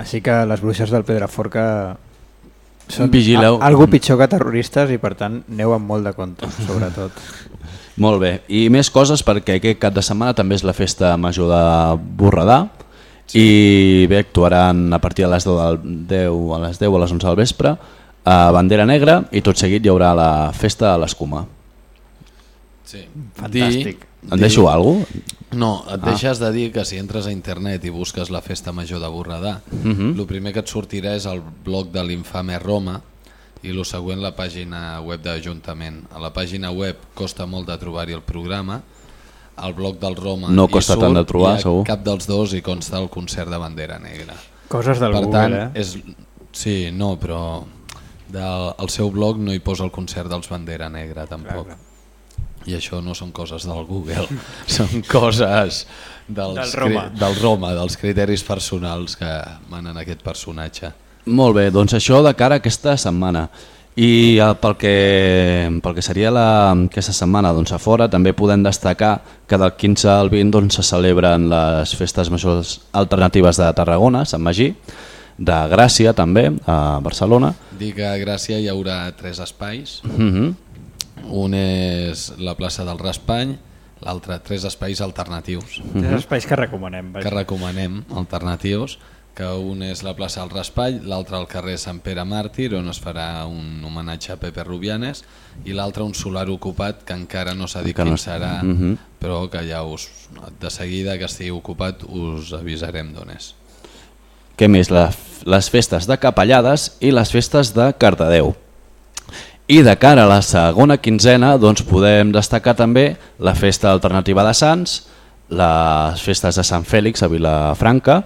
Així que les bruixes del Pedraforca són Vigileu. a, algú pitjor que terroristes i per tant aneu amb molt de compte, sobretot. Molt bé, i més coses perquè aquest cap de setmana també és la festa major de Borredà i bé, actuaran a partir de les 10, del 10 a les 10 o a les 11 del vespre a Bandera Negra i tot seguit hi haurà la festa a l'Escuma. Sí. Fantàstic. Dir, En deixo alguna cosa? No, et deixes de dir que si entres a internet i busques la festa major de Borredà, Mhm. el primer que et sortirà és el blog de l'infame Roma i el següent la pàgina web de l'Ajuntament. A la pàgina web costa molt de trobar-hi el programa, al blog del Roma No costa surt, tant de trobar, i a segur. cap dels dos hi consta el concert de Bandera Negra. Coses del per Google, tant, eh? és, sí, no, però del, al seu blog no hi posa el concert dels Bandera Negra tampoc. clar. I això no són coses del Google, són coses dels, Del Roma. del Roma, dels criteris personals que manen aquest personatge. Molt bé, doncs això de cara a aquesta setmana. I eh, pel que, pel que seria la, aquesta setmana doncs a fora també podem destacar que del 15 al 20 doncs, se celebren les festes majors alternatives de Tarragona, Sant Magí, de Gràcia també, a Barcelona. Dic que a Gràcia hi haurà tres espais, Mm -hmm. Un és la plaça del Raspany, l'altre tres espais alternatius Tres espais que recomanem. que Vaja. recomanem, alternatius, que un és la plaça del Raspall, l'altre al carrer Sant Pere Màrtir, on es farà un homenatge a Pepe Rubianes, i l'altre un solar ocupat, que encara no s'ha dit quin serà, Mhm. però que ja us, de seguida que estigui ocupat us avisarem d'on és. Què més? La, les festes de Capellades i les festes de Cardedeu. I de cara a la segona quinzena doncs, podem destacar també la Festa Alternativa de Sants, les festes de Sant Fèlix a Vilafranca,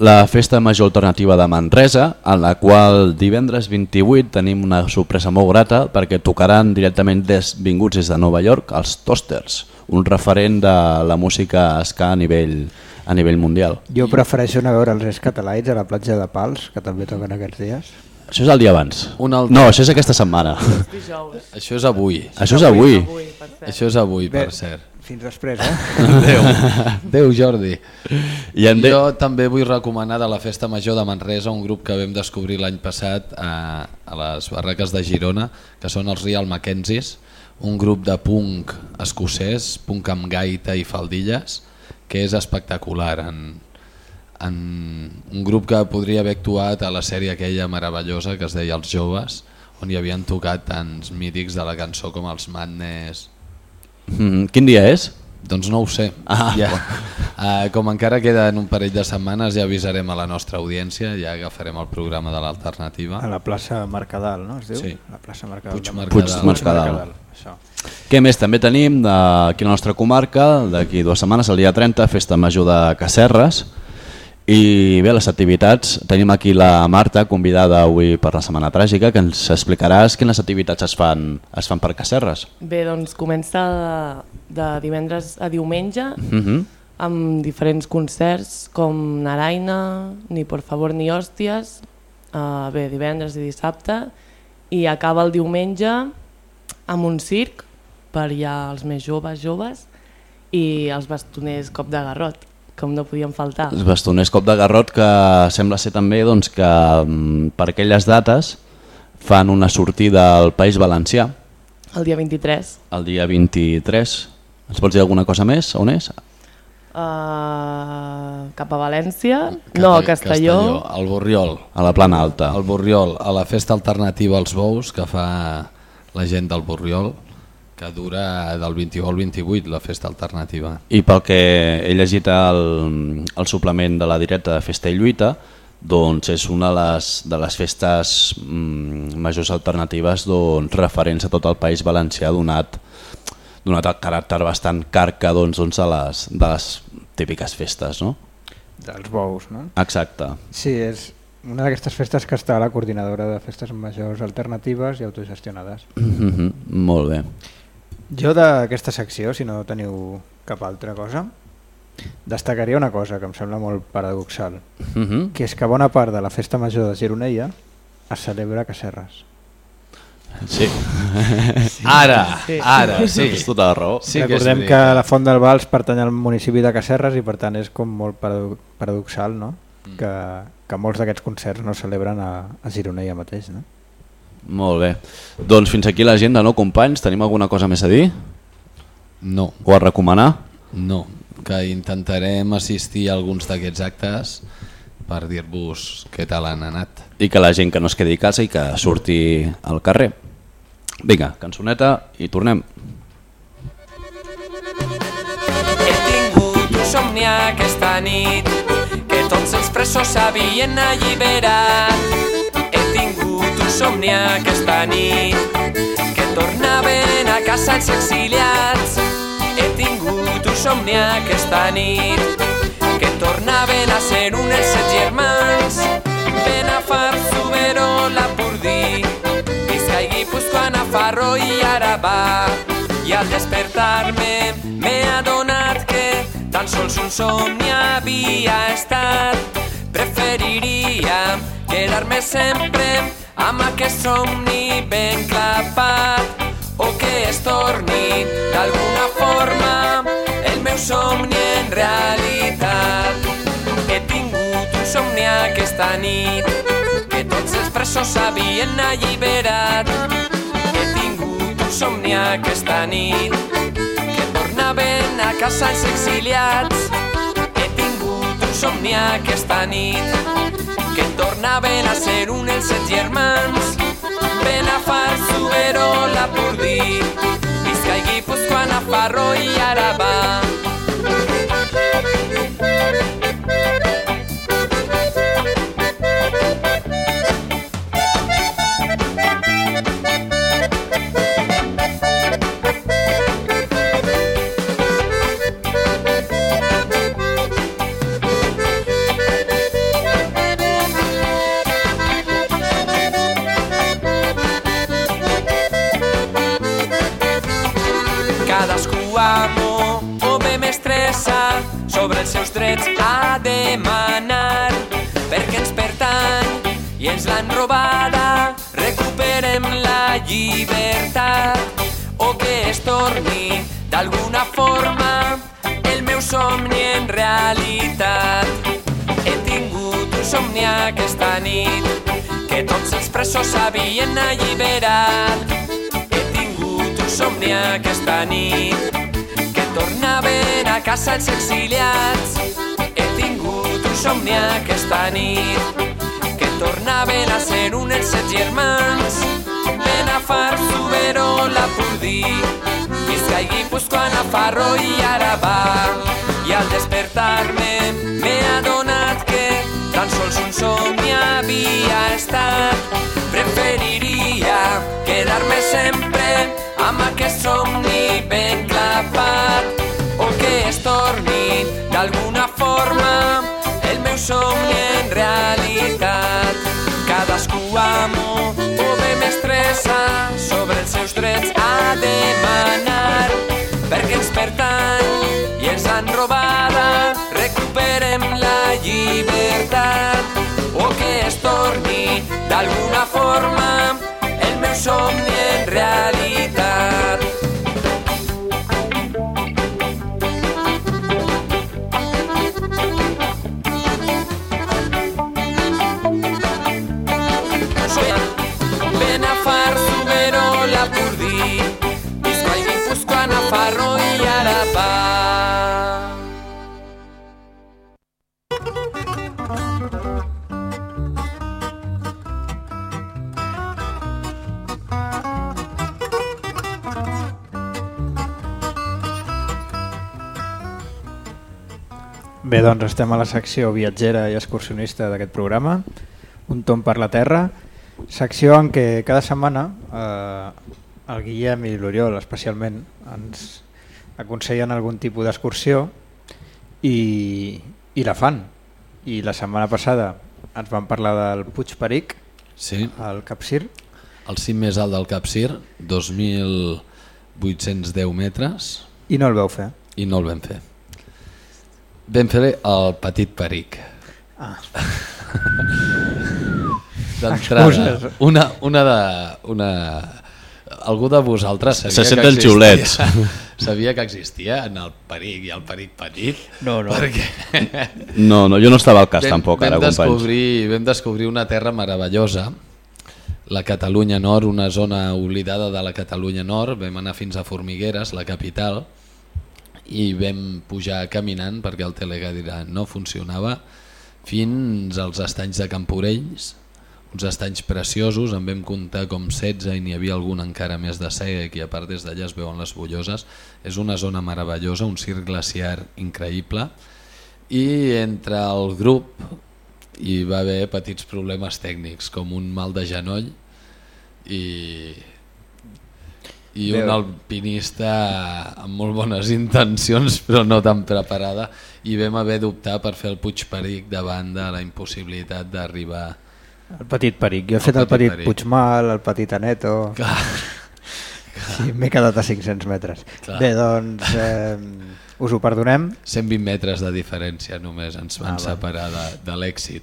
la Festa Major Alternativa de Manresa, en la qual divendres 28 tenim una sorpresa molt grata perquè tocaran directament des, vinguts des de Nova York els Toasters, un referent de la música ska a nivell, a nivell mundial. Jo prefereixo anar a veure els Escatalaits a la platja de Pals, que també toquen aquests dies. Això és el dia abans. Un altre- No, això és aquesta setmana. Dijous. Això és avui. Això és avui. Avui. Això és avui, Bé, per cert. Fins després, eh? Adéu. Adéu, Jordi. I en de... Jo també vull recomanar de la Festa Major de Manresa un grup que vam descobrir l'any passat a, a les barraques de Girona, que són els Real Mackenzies, un grup de punk escocès, punk amb gaita i faldilles, que és espectacular. En, en un grup que podria haver actuat a la sèrie aquella meravellosa que es deia Els Joves, on hi havien tocat tants mítics de la cançó com els Madness, Mm, quin dia és? doncs no ho sé. Ah, ja. Uh, com encara queden un parell de setmanes ja avisarem a la nostra audiència, ja agafarem el programa de l'alternativa. A la plaça Mercadal, no? Es diu? Sí. La plaça Mercadal. Puig Mercadal. Puig Mercadal. Això. Què més? També tenim de, aquí a la nostra comarca, d'aquí dues setmanes, el dia 30, Festa Major de Casserres. I bé, les activitats, tenim aquí la Marta, convidada avui per la Setmana Tràgica, que ens explicaràs quines activitats es fan, es fan per Casserres. Bé, doncs comença de, de divendres a diumenge Uh -huh. amb diferents concerts com Naraina, Ni por favor ni hòsties, uh, bé, divendres i dissabte, i acaba el diumenge amb un circ per ja els més joves, joves, i els bastoners cop de garrot, com no podien faltar. Els bastoners cop de garrot que sembla ser també doncs, que mm, per aquelles dates fan una sortida al País Valencià El dia 23. el dia 23. Ens pots dir alguna cosa més? On és? Uh, cap a València, Cap no, a a Castelló, al Borriol. A la plana alta. Al Borriol, a la festa alternativa als bous que fa la gent del Borriol, que dura del 21 al 28, la festa alternativa. I pel que he llegit el, el suplement de la directa de Festa i Lluita, doncs és una de les, de les festes mm, majors alternatives doncs, referents a tot el País Valencià donat, donat el caràcter bastant carca doncs, doncs, de, les, de les típiques festes. No? Dels bous, no? Exacte. Sí, és una d'aquestes festes que està a la coordinadora de festes majors alternatives i autogestionades. Mm -hmm. Molt bé. Jo d'aquesta secció, si no teniu cap altra cosa, destacaria una cosa que em sembla molt paradoxal, Mm -hmm. que és que bona part de la festa major de Gironella es celebra a Cacerres. Sí. Ara, ara, sí. Tens tota la raó. Sí que Recordem que, veritat. la Font del Vals pertany al municipi de Cacerres i per tant és com molt parado- paradoxal no? Mm. que, que molts d'aquests concerts no es celebren a, a Gironella mateix. No? Molt bé. Doncs fins aquí l'agenda, no, companys? Tenim alguna cosa més a dir? No, O a recomanar? no, que intentarem assistir a alguns d'aquests actes per dir-vos què tal han anat. I que la gent que no es quedi a casa i que surti al carrer. Vinga, cançoneta i tornem. He tingut un somni aquesta nit que tots els presos s'havien alliberat. Tingut un somni aquesta nit que tornaven a casa els exiliats. He tingut un somni aquesta nit que tornaven a ser un els set germans. Benafar, Subero, Lapurdí, Vizca i Guipúzcoa, Nafarro i Arabà. I al despertar-me m'he adonat que tan sols un somni havia estat. Preferiria quedar-me sempre amb aquest somni ben clapat o que es torni d'alguna forma el meu somni en realitat. He tingut un somni aquesta nit que tots els presos s'havien alliberat. He tingut un somni aquesta nit que tornaven a casa els exiliats. He tingut un somni aquesta nit que tornaven a ser un els set germans. Ben a far su purdi, Vizca i Gipuzkoan, Afarro i Araba. Arabà. drets a demanar perquè ens pertany i ens l'han robada. Recuperem la llibertat o que es torni d'alguna forma el meu somni en realitat. He tingut un somni aquesta nit que tots els presos s'havien alliberat. He tingut un somni aquesta nit tornaven a casa els exiliats. He tingut un somni aquesta nit que tornaven a ser un els set germans. Benafar, Subero, la Purdí, Vizca i Guipúzcoa, Nafarro i Arabà. I al despertar-me m'he adonat que tan sols un somni havia estat. Preferiria quedar-me sempre amb aquest somni ben clapat d'alguna forma el meu somni en realitat. Cadascú amo o bé m'estressa sobre els seus drets a demanar perquè ens pertany i ens han robada. Recuperem la llibertat o que es torni d'alguna forma el meu somni en realitat. Doncs estem a la secció viatgera i excursionista d'aquest programa, Un tom per la terra, secció en què cada setmana eh, el Guillem i l'Oriol especialment ens aconsellen algun tipus d'excursió i, i la fan. I la setmana passada ens van parlar del Puig Peric, Sí, al Capcir, el cim més alt del Capcir, 2.810 metres, i no el veu fer. i no el vam fer. Vam fer el petit peric. Ah. D'entrada, una, una de... Una... Algú de vosaltres sabia Se que senten existia- xiulets. Sabia que existia en el peric i el peric petit? No, no. Perquè No, no, jo no estava al cas tampoc, vam ara, companys. descobrir, vam descobrir una terra meravellosa, la Catalunya Nord, una zona oblidada de la Catalunya Nord. Vam anar fins a Formigueres, la capital, i vam pujar caminant perquè el teleguiar no funcionava fins als estanys de Camporells, uns estanys preciosos, en vam comptar com 16 i n'hi havia algun encara més de sec i a part des d'allà es veuen les bulloses. És una zona meravellosa, un circ glaciar increïble i entre el grup hi va haver petits problemes tècnics com un mal de genoll i, i un Déu. alpinista amb molt bones intencions però no tan preparada i vam haver d'optar per fer el Puig Peric davant de la impossibilitat d'arribar El petit Peric. Jo he fet El el petit, petit Peric. Puigmal, el petit Aneto... Clar. Sí, M'he quedat a 500 metres. Clar. Bé, doncs eh, us ho perdonem. 120 metres de diferència només ens van Ah, separar de, de l'èxit.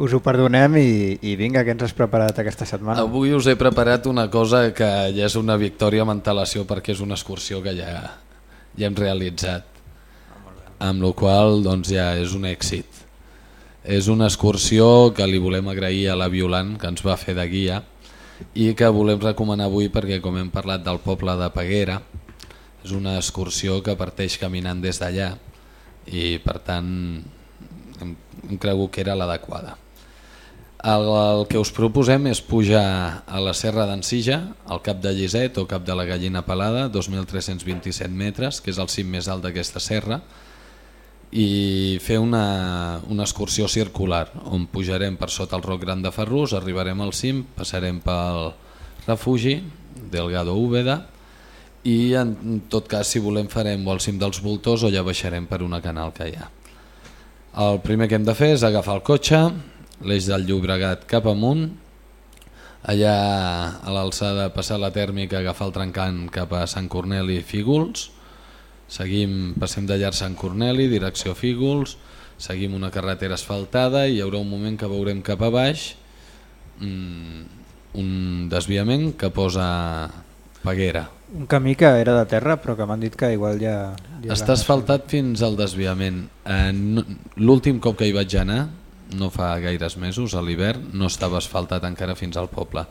Us ho perdonem i, i vinga, què ens has preparat aquesta setmana? Avui us he preparat una cosa que ja és una victòria amb antelació perquè és una excursió que ja, ja hem realitzat. Amb la qual doncs, ja és un èxit. És una excursió que li volem agrair a la Violant que ens va fer de guia i que volem recomanar avui perquè com hem parlat del poble de Peguera és una excursió que parteix caminant des d'allà i per tant hem, hem cregut que era l'adequada. El, el que us proposem és pujar a la Serra d'Ensija, al Cap de Lliset o Cap de la Gallina Pelada, 2.327 metres, que és el cim més alt d'aquesta serra, i fer una, una excursió circular, on pujarem per sota el Roc Gran de Ferrús, arribarem al cim, passarem pel refugi, Delgado Úbeda, i en tot cas, si volem, farem al cim dels Voltors o ja baixarem per una canal que hi ha. El primer que hem de fer és agafar el cotxe, l'eix del Llobregat cap amunt, allà a l'alçada passar la tèrmica, agafar el trencant cap a Sant Corneli i Fígols, Seguim, passem de llar Sant Corneli, direcció Fígols, seguim una carretera asfaltada i hi haurà un moment que veurem cap a baix mm, un desviament que posa Peguera. Un camí que era de terra però que m'han dit que igual ja... ja Està asfaltat fins al desviament. Eh, no- L'últim cop que hi vaig anar, no fa gaires mesos, a l'hivern, no estava asfaltat encara fins al poble.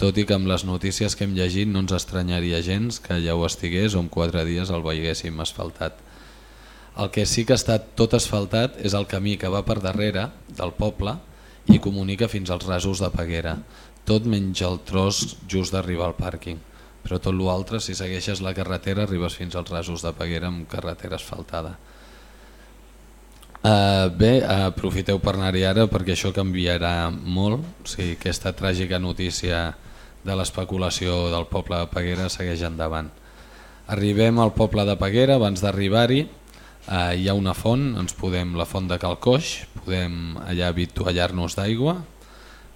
Tot i que amb les notícies que hem llegit no ens estranyaria gens que ja ho estigués o en quatre dies el veiéssim asfaltat. El que sí que està tot asfaltat és el camí que va per darrere del poble i comunica fins als rasos de Peguera. Tot menys el tros just d'arribar al pàrquing. Però tot l'altre, si segueixes la carretera, arribes fins als rasos de Peguera amb carretera asfaltada. Uh, bé, aprofiteu per anar-hi ara perquè això canviarà molt. O sigui, aquesta tràgica notícia de l'especulació del poble de Peguera segueix endavant. Arribem al poble de Peguera, abans d'arribar-hi uh, hi ha una font, ens podem, la font de Calcoix, podem allà habituallar-nos d'aigua,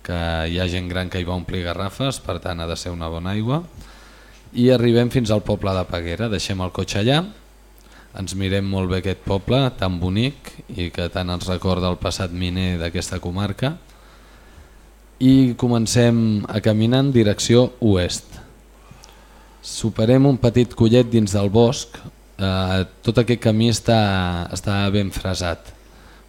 que hi ha gent gran que hi va omplir garrafes, per tant ha de ser una bona aigua. I arribem fins al poble de Peguera, deixem el cotxe allà, ens mirem molt bé aquest poble tan bonic i que tant ens recorda el passat miner d'aquesta comarca i comencem a caminar en direcció oest. Superem un petit collet dins del bosc, eh, tot aquest camí està, està ben fresat,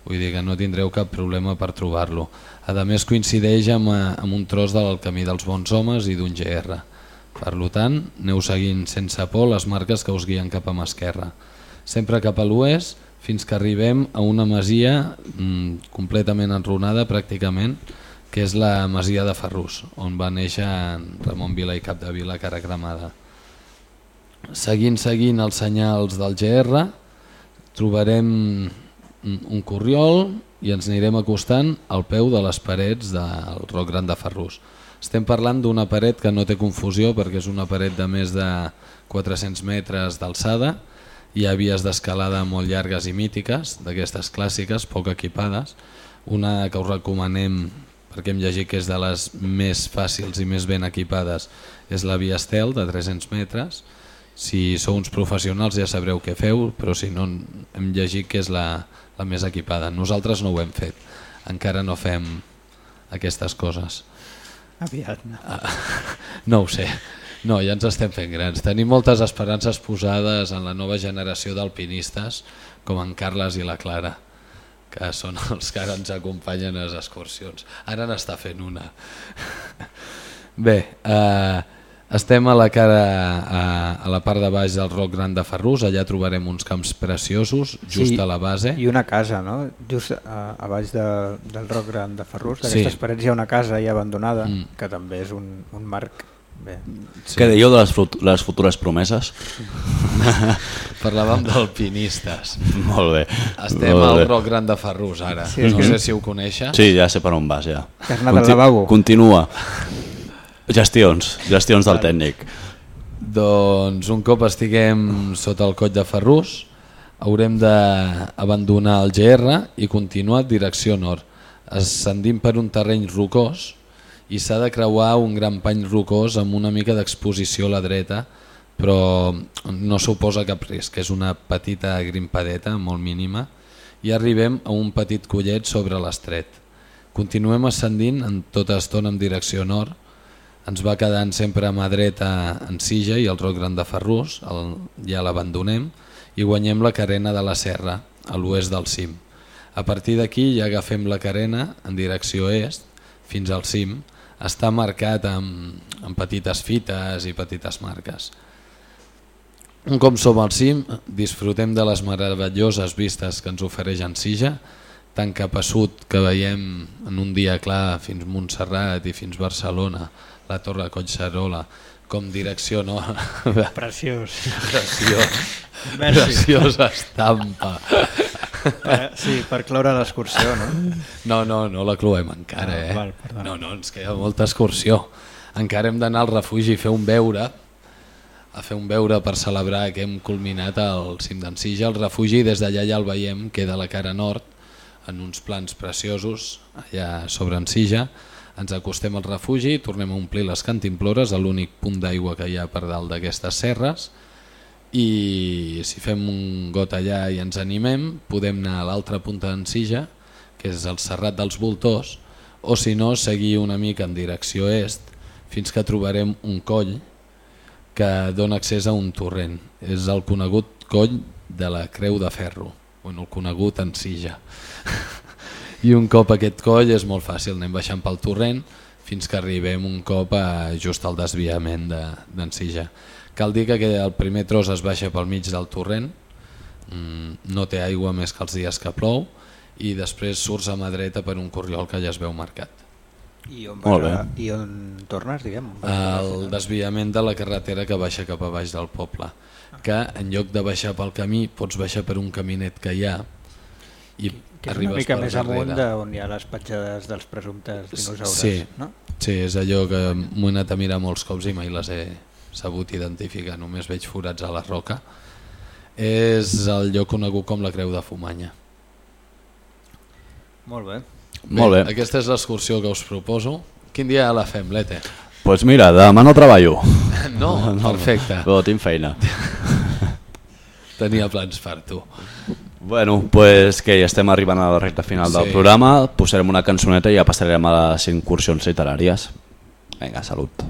vull dir que no tindreu cap problema per trobar-lo. A més coincideix amb, eh, amb un tros del camí dels bons homes i d'un GR. Per tant, aneu seguint sense por les marques que us guien cap a mà esquerra sempre cap a l'oest fins que arribem a una masia mm, completament enrunada pràcticament, que és la masia de Ferrús, on va néixer Ramon Vila i Capdevila, cara cremada. Seguint, seguint els senyals del GR, trobarem un un corriol i ens anirem acostant al peu de les parets del Roc Gran de Ferrús. Estem parlant d'una paret que no té confusió perquè és una paret de més de 400 metres d'alçada, hi ha vies d'escalada molt llargues i mítiques, d'aquestes clàssiques, poc equipades. Una que us recomanem, perquè hem llegit que és de les més fàcils i més ben equipades, és la via Estel, de 300 metres. Si sou uns professionals ja sabreu què feu, però si no, hem llegit que és la, la més equipada. Nosaltres no ho hem fet, encara no fem aquestes coses. Aviat. No ho sé. No, ja ens estem fent grans. Tenim moltes esperances posades en la nova generació d'alpinistes, com en Carles i la Clara, que són els que ara ens acompanyen a les excursions. Ara n'està fent una. Bé, eh, estem a la cara a, a la part de baix del Roc Gran de Ferrús, allà trobarem uns camps preciosos, just Sí, a la base. I una casa, no? Just a, a baix de, del Roc Gran de Ferrús, Sí. d'aquestes parets hi ha una casa ja abandonada, Mm. que també és un, un marc... Bé. Sí. Què dèieu de les, fut- les futures promeses? Parlàvem d'alpinistes. Molt bé. Estem Molt al bé. Roc Gran de Ferrús ara. Sí, no que- sé si ho coneixes. Sí, ja sé per on vas, ja. Que has anat al lavabo. Continua. Gestions, gestions del tècnic. Doncs un cop estiguem sota el coll de Ferrús haurem d'abandonar el GR i continuar direcció nord. Ascendim per un terreny rocós i s'ha de creuar un gran pany rocós amb una mica d'exposició a la dreta però no suposa cap risc, és una petita grimpadeta molt mínima i arribem a un petit collet sobre l'estret. Continuem ascendint en tota estona en direcció nord ens va quedant sempre a mà dreta en Sija i el Roc Gran de Ferrús, el, ja l'abandonem, i guanyem la carena de la Serra, a l'oest del cim. A partir d'aquí ja agafem la carena en direcció est, fins al cim, està marcat amb, amb petites fites i petites marques. Un cop som al cim, disfrutem de les meravelloses vistes que ens ofereix en Sija, tant cap a sud que veiem en un dia clar fins Montserrat i fins Barcelona, la Torre Collserola, com direcció nord. Preciós. Preciós. Merci. Preciosa estampa. Eh, sí, per cloure l'excursió, no? No, no, no la cloem encara, Ah, eh? val, no, no, ens queda molta excursió. Encara hem d'anar al refugi i fer un beure, a fer un beure per celebrar que hem culminat al cim d'en Sija. El refugi des d'allà ja el veiem, queda a la cara nord, en uns plans preciosos, allà sobre en Sija. Ens acostem al refugi, tornem a omplir les cantimplores, l'únic punt d'aigua que hi ha per dalt d'aquestes serres, i si fem un got allà i ens animem podem anar a l'altra punta d'en Sija que és el Serrat dels Voltors o si no seguir una mica en direcció est fins que trobarem un coll que dona accés a un torrent és el conegut coll de la Creu de Ferro bueno, el conegut en Sija i un cop aquest coll és molt fàcil, anem baixant pel torrent fins que arribem un cop a just al desviament d'en de, Sija. Cal dir que el primer tros es baixa pel mig del torrent, mm, no té aigua més que els dies que plou i després surts a mà dreta per un corriol que ja es veu marcat. I on, Molt vas a, i on tornes, diguem? El desviament de la carretera que baixa cap a baix del poble, que en lloc de baixar pel camí pots baixar per un caminet que hi ha i Que és una arribes mica més amunt d'on hi ha les petjades dels presumptes dinosaures, Sí, no? sí, és allò que m'ho he anat a mirar molts cops i mai les he sabut identificar, només veig forats a la roca. És el lloc conegut com la Creu de Fumanya. Molt bé. Molt bé. Aquesta és l'excursió que us proposo. Quin dia la fem, Lete? Doncs pues mira, demà no treballo. No, perfecte. Però tinc feina. Tenia plans per tu. Bueno, pues que ja estem arribant a la recta final Sí. del programa, posarem una cançoneta i ja passarem a les incursions literàries. Vinga, salut.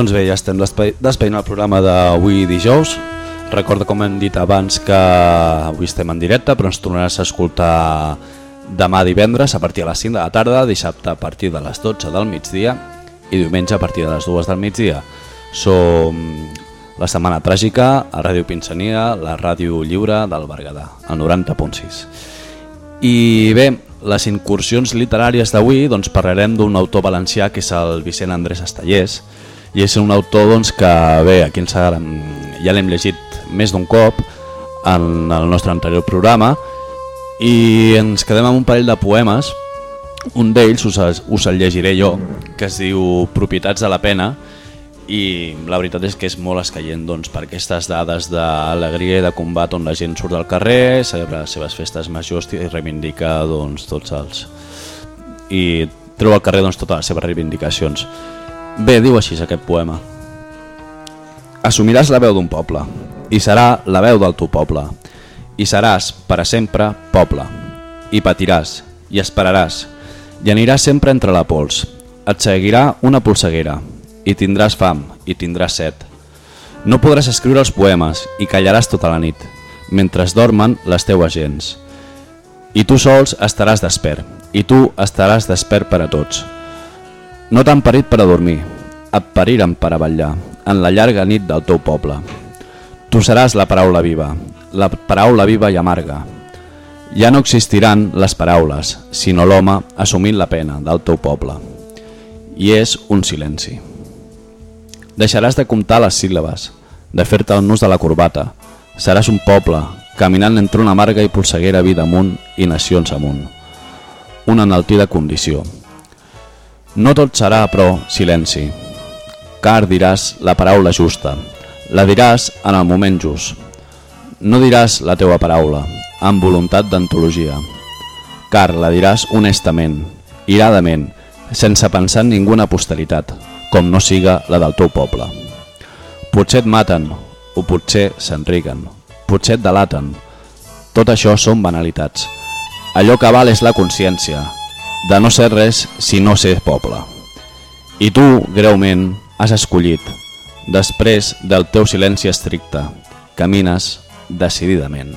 Doncs bé, ja estem despe- despedint el programa d'avui dijous. Recorda, com hem dit abans, que avui estem en directe, però ens tornaràs a escoltar demà divendres a partir de les 5 de la tarda, dissabte a partir de les 12 del migdia i diumenge a partir de les 2 del migdia. Som la Setmana Tràgica a Ràdio Pinsania, la ràdio lliure del Berguedà, al 90.6. I bé, les incursions literàries d'avui doncs, parlarem d'un autor valencià que és el Vicent Andrés Estellers i és un autor doncs, que bé, aquí ens ha, ja l'hem llegit més d'un cop en el nostre anterior programa i ens quedem amb un parell de poemes un d'ells us, us el llegiré jo que es diu Propietats de la pena i la veritat és que és molt escaient doncs, per aquestes dades d'alegria i de combat on la gent surt del carrer, celebra les seves festes majors i reivindica doncs, tots els... i treu al carrer doncs, totes les seves reivindicacions. Bé, diu així aquest poema. Assumiràs la veu d'un poble i serà la veu del teu poble i seràs per a sempre poble i patiràs i esperaràs i aniràs sempre entre la pols. Et seguirà una polseguera i tindràs fam i tindràs set. No podràs escriure els poemes i callaràs tota la nit mentre dormen les teues gens. I tu sols estaràs despert i tu estaràs despert per a tots no t'han parit per a dormir et pariren per a vetllar en la llarga nit del teu poble Tu seràs la paraula viva, la paraula viva i amarga. Ja no existiran les paraules, sinó l'home assumint la pena del teu poble. I és un silenci. Deixaràs de comptar les síl·labes, de fer-te el nus de la corbata. Seràs un poble, caminant entre una amarga i polseguera vida amunt i nacions amunt. Una enaltida condició. No tot serà, però, silenci, car diràs la paraula justa, la diràs en el moment just. No diràs la teua paraula, amb voluntat d'antologia, car la diràs honestament, iradament, sense pensar en ninguna posteritat, com no siga la del teu poble. Potser et maten, o potser s'enriguen, potser et delaten. Tot això són banalitats. Allò que val és la consciència, de no ser res si no ser poble. I tu, greument, has escollit, després del teu silenci estricte, camines decididament.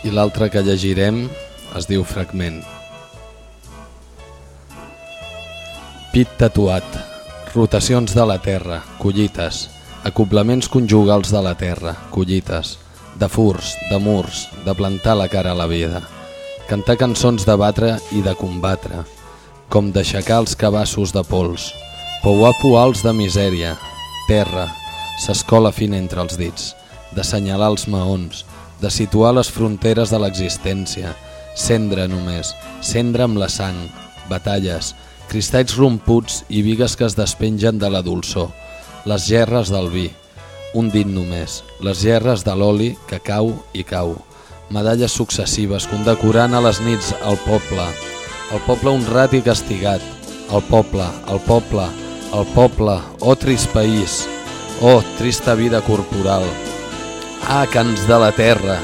I l'altre que llegirem es diu Fragment. Pit tatuat, rotacions de la terra, collites, acoblaments conjugals de la terra, collites, de furs, de murs, de plantar la cara a la vida, cantar cançons de batre i de combatre, com d'aixecar els cabassos de pols, pouar poals de misèria, terra, s'escola fina entre els dits, d'assenyalar els maons, de situar les fronteres de l'existència, cendre només, cendre amb la sang, batalles, cristalls romputs i vigues que es despengen de la dolçor, les gerres del vi, un dit només, les gerres de l'oli que cau i cau, medalles successives condecorant a les nits al poble, el poble honrat i castigat, el poble, el poble, el poble, oh trist país, oh trista vida corporal, ah cants de la terra,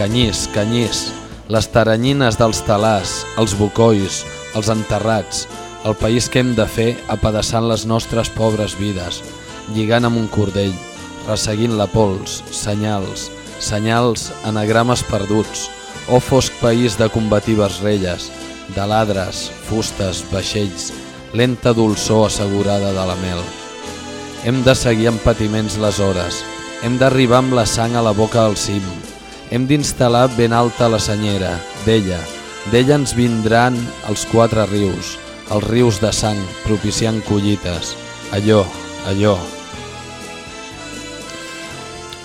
canyís, canyís, les taranyines dels talars, els bocois, els enterrats, el país que hem de fer apedaçant les nostres pobres vides, lligant amb un cordell, resseguint la pols, senyals, senyals, anagrames perduts, o fosc país de combatives relles, de ladres, fustes, vaixells, lenta dolçor assegurada de la mel. Hem de seguir amb patiments les hores, hem d'arribar amb la sang a la boca al cim, hem d'instal·lar ben alta la senyera, d'ella, d'ella ens vindran els quatre rius, els rius de sang, propiciant collites, allò, allò,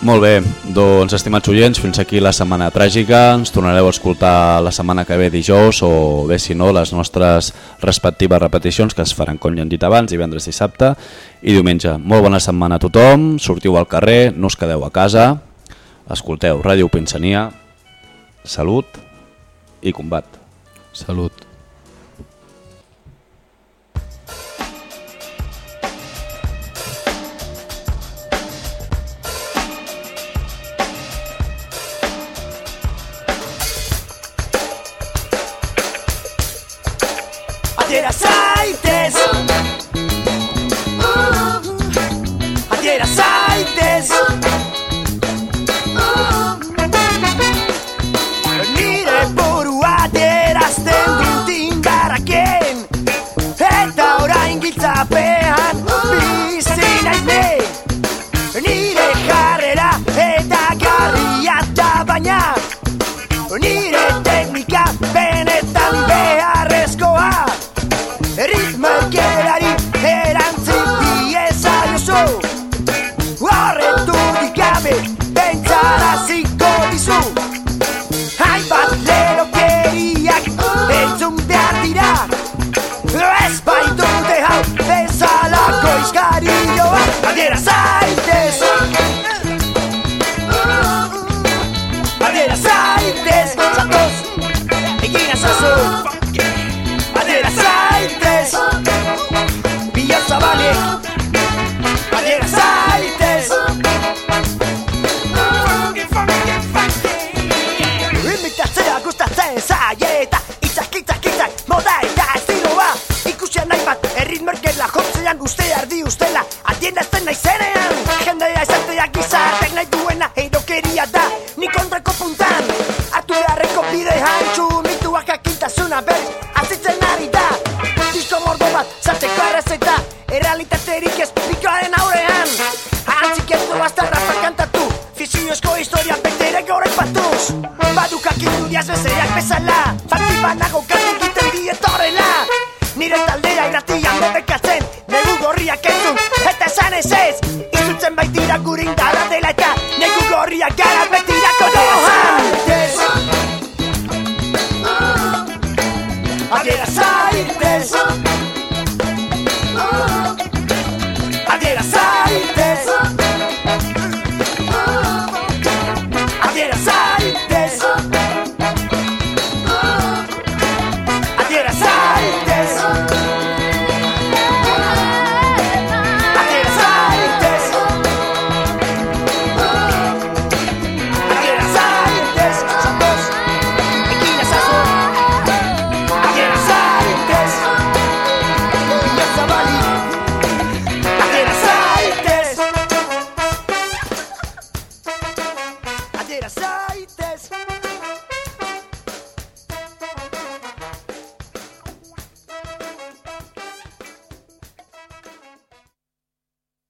Molt bé, doncs estimats oients, fins aquí la setmana tràgica, ens tornareu a escoltar la setmana que ve dijous o bé si no les nostres respectives repeticions que es faran com ja hem dit abans, divendres, dissabte i diumenge. Molt bona setmana a tothom, sortiu al carrer, no us quedeu a casa, escolteu Ràdio Pinsania, salut i combat. Salut.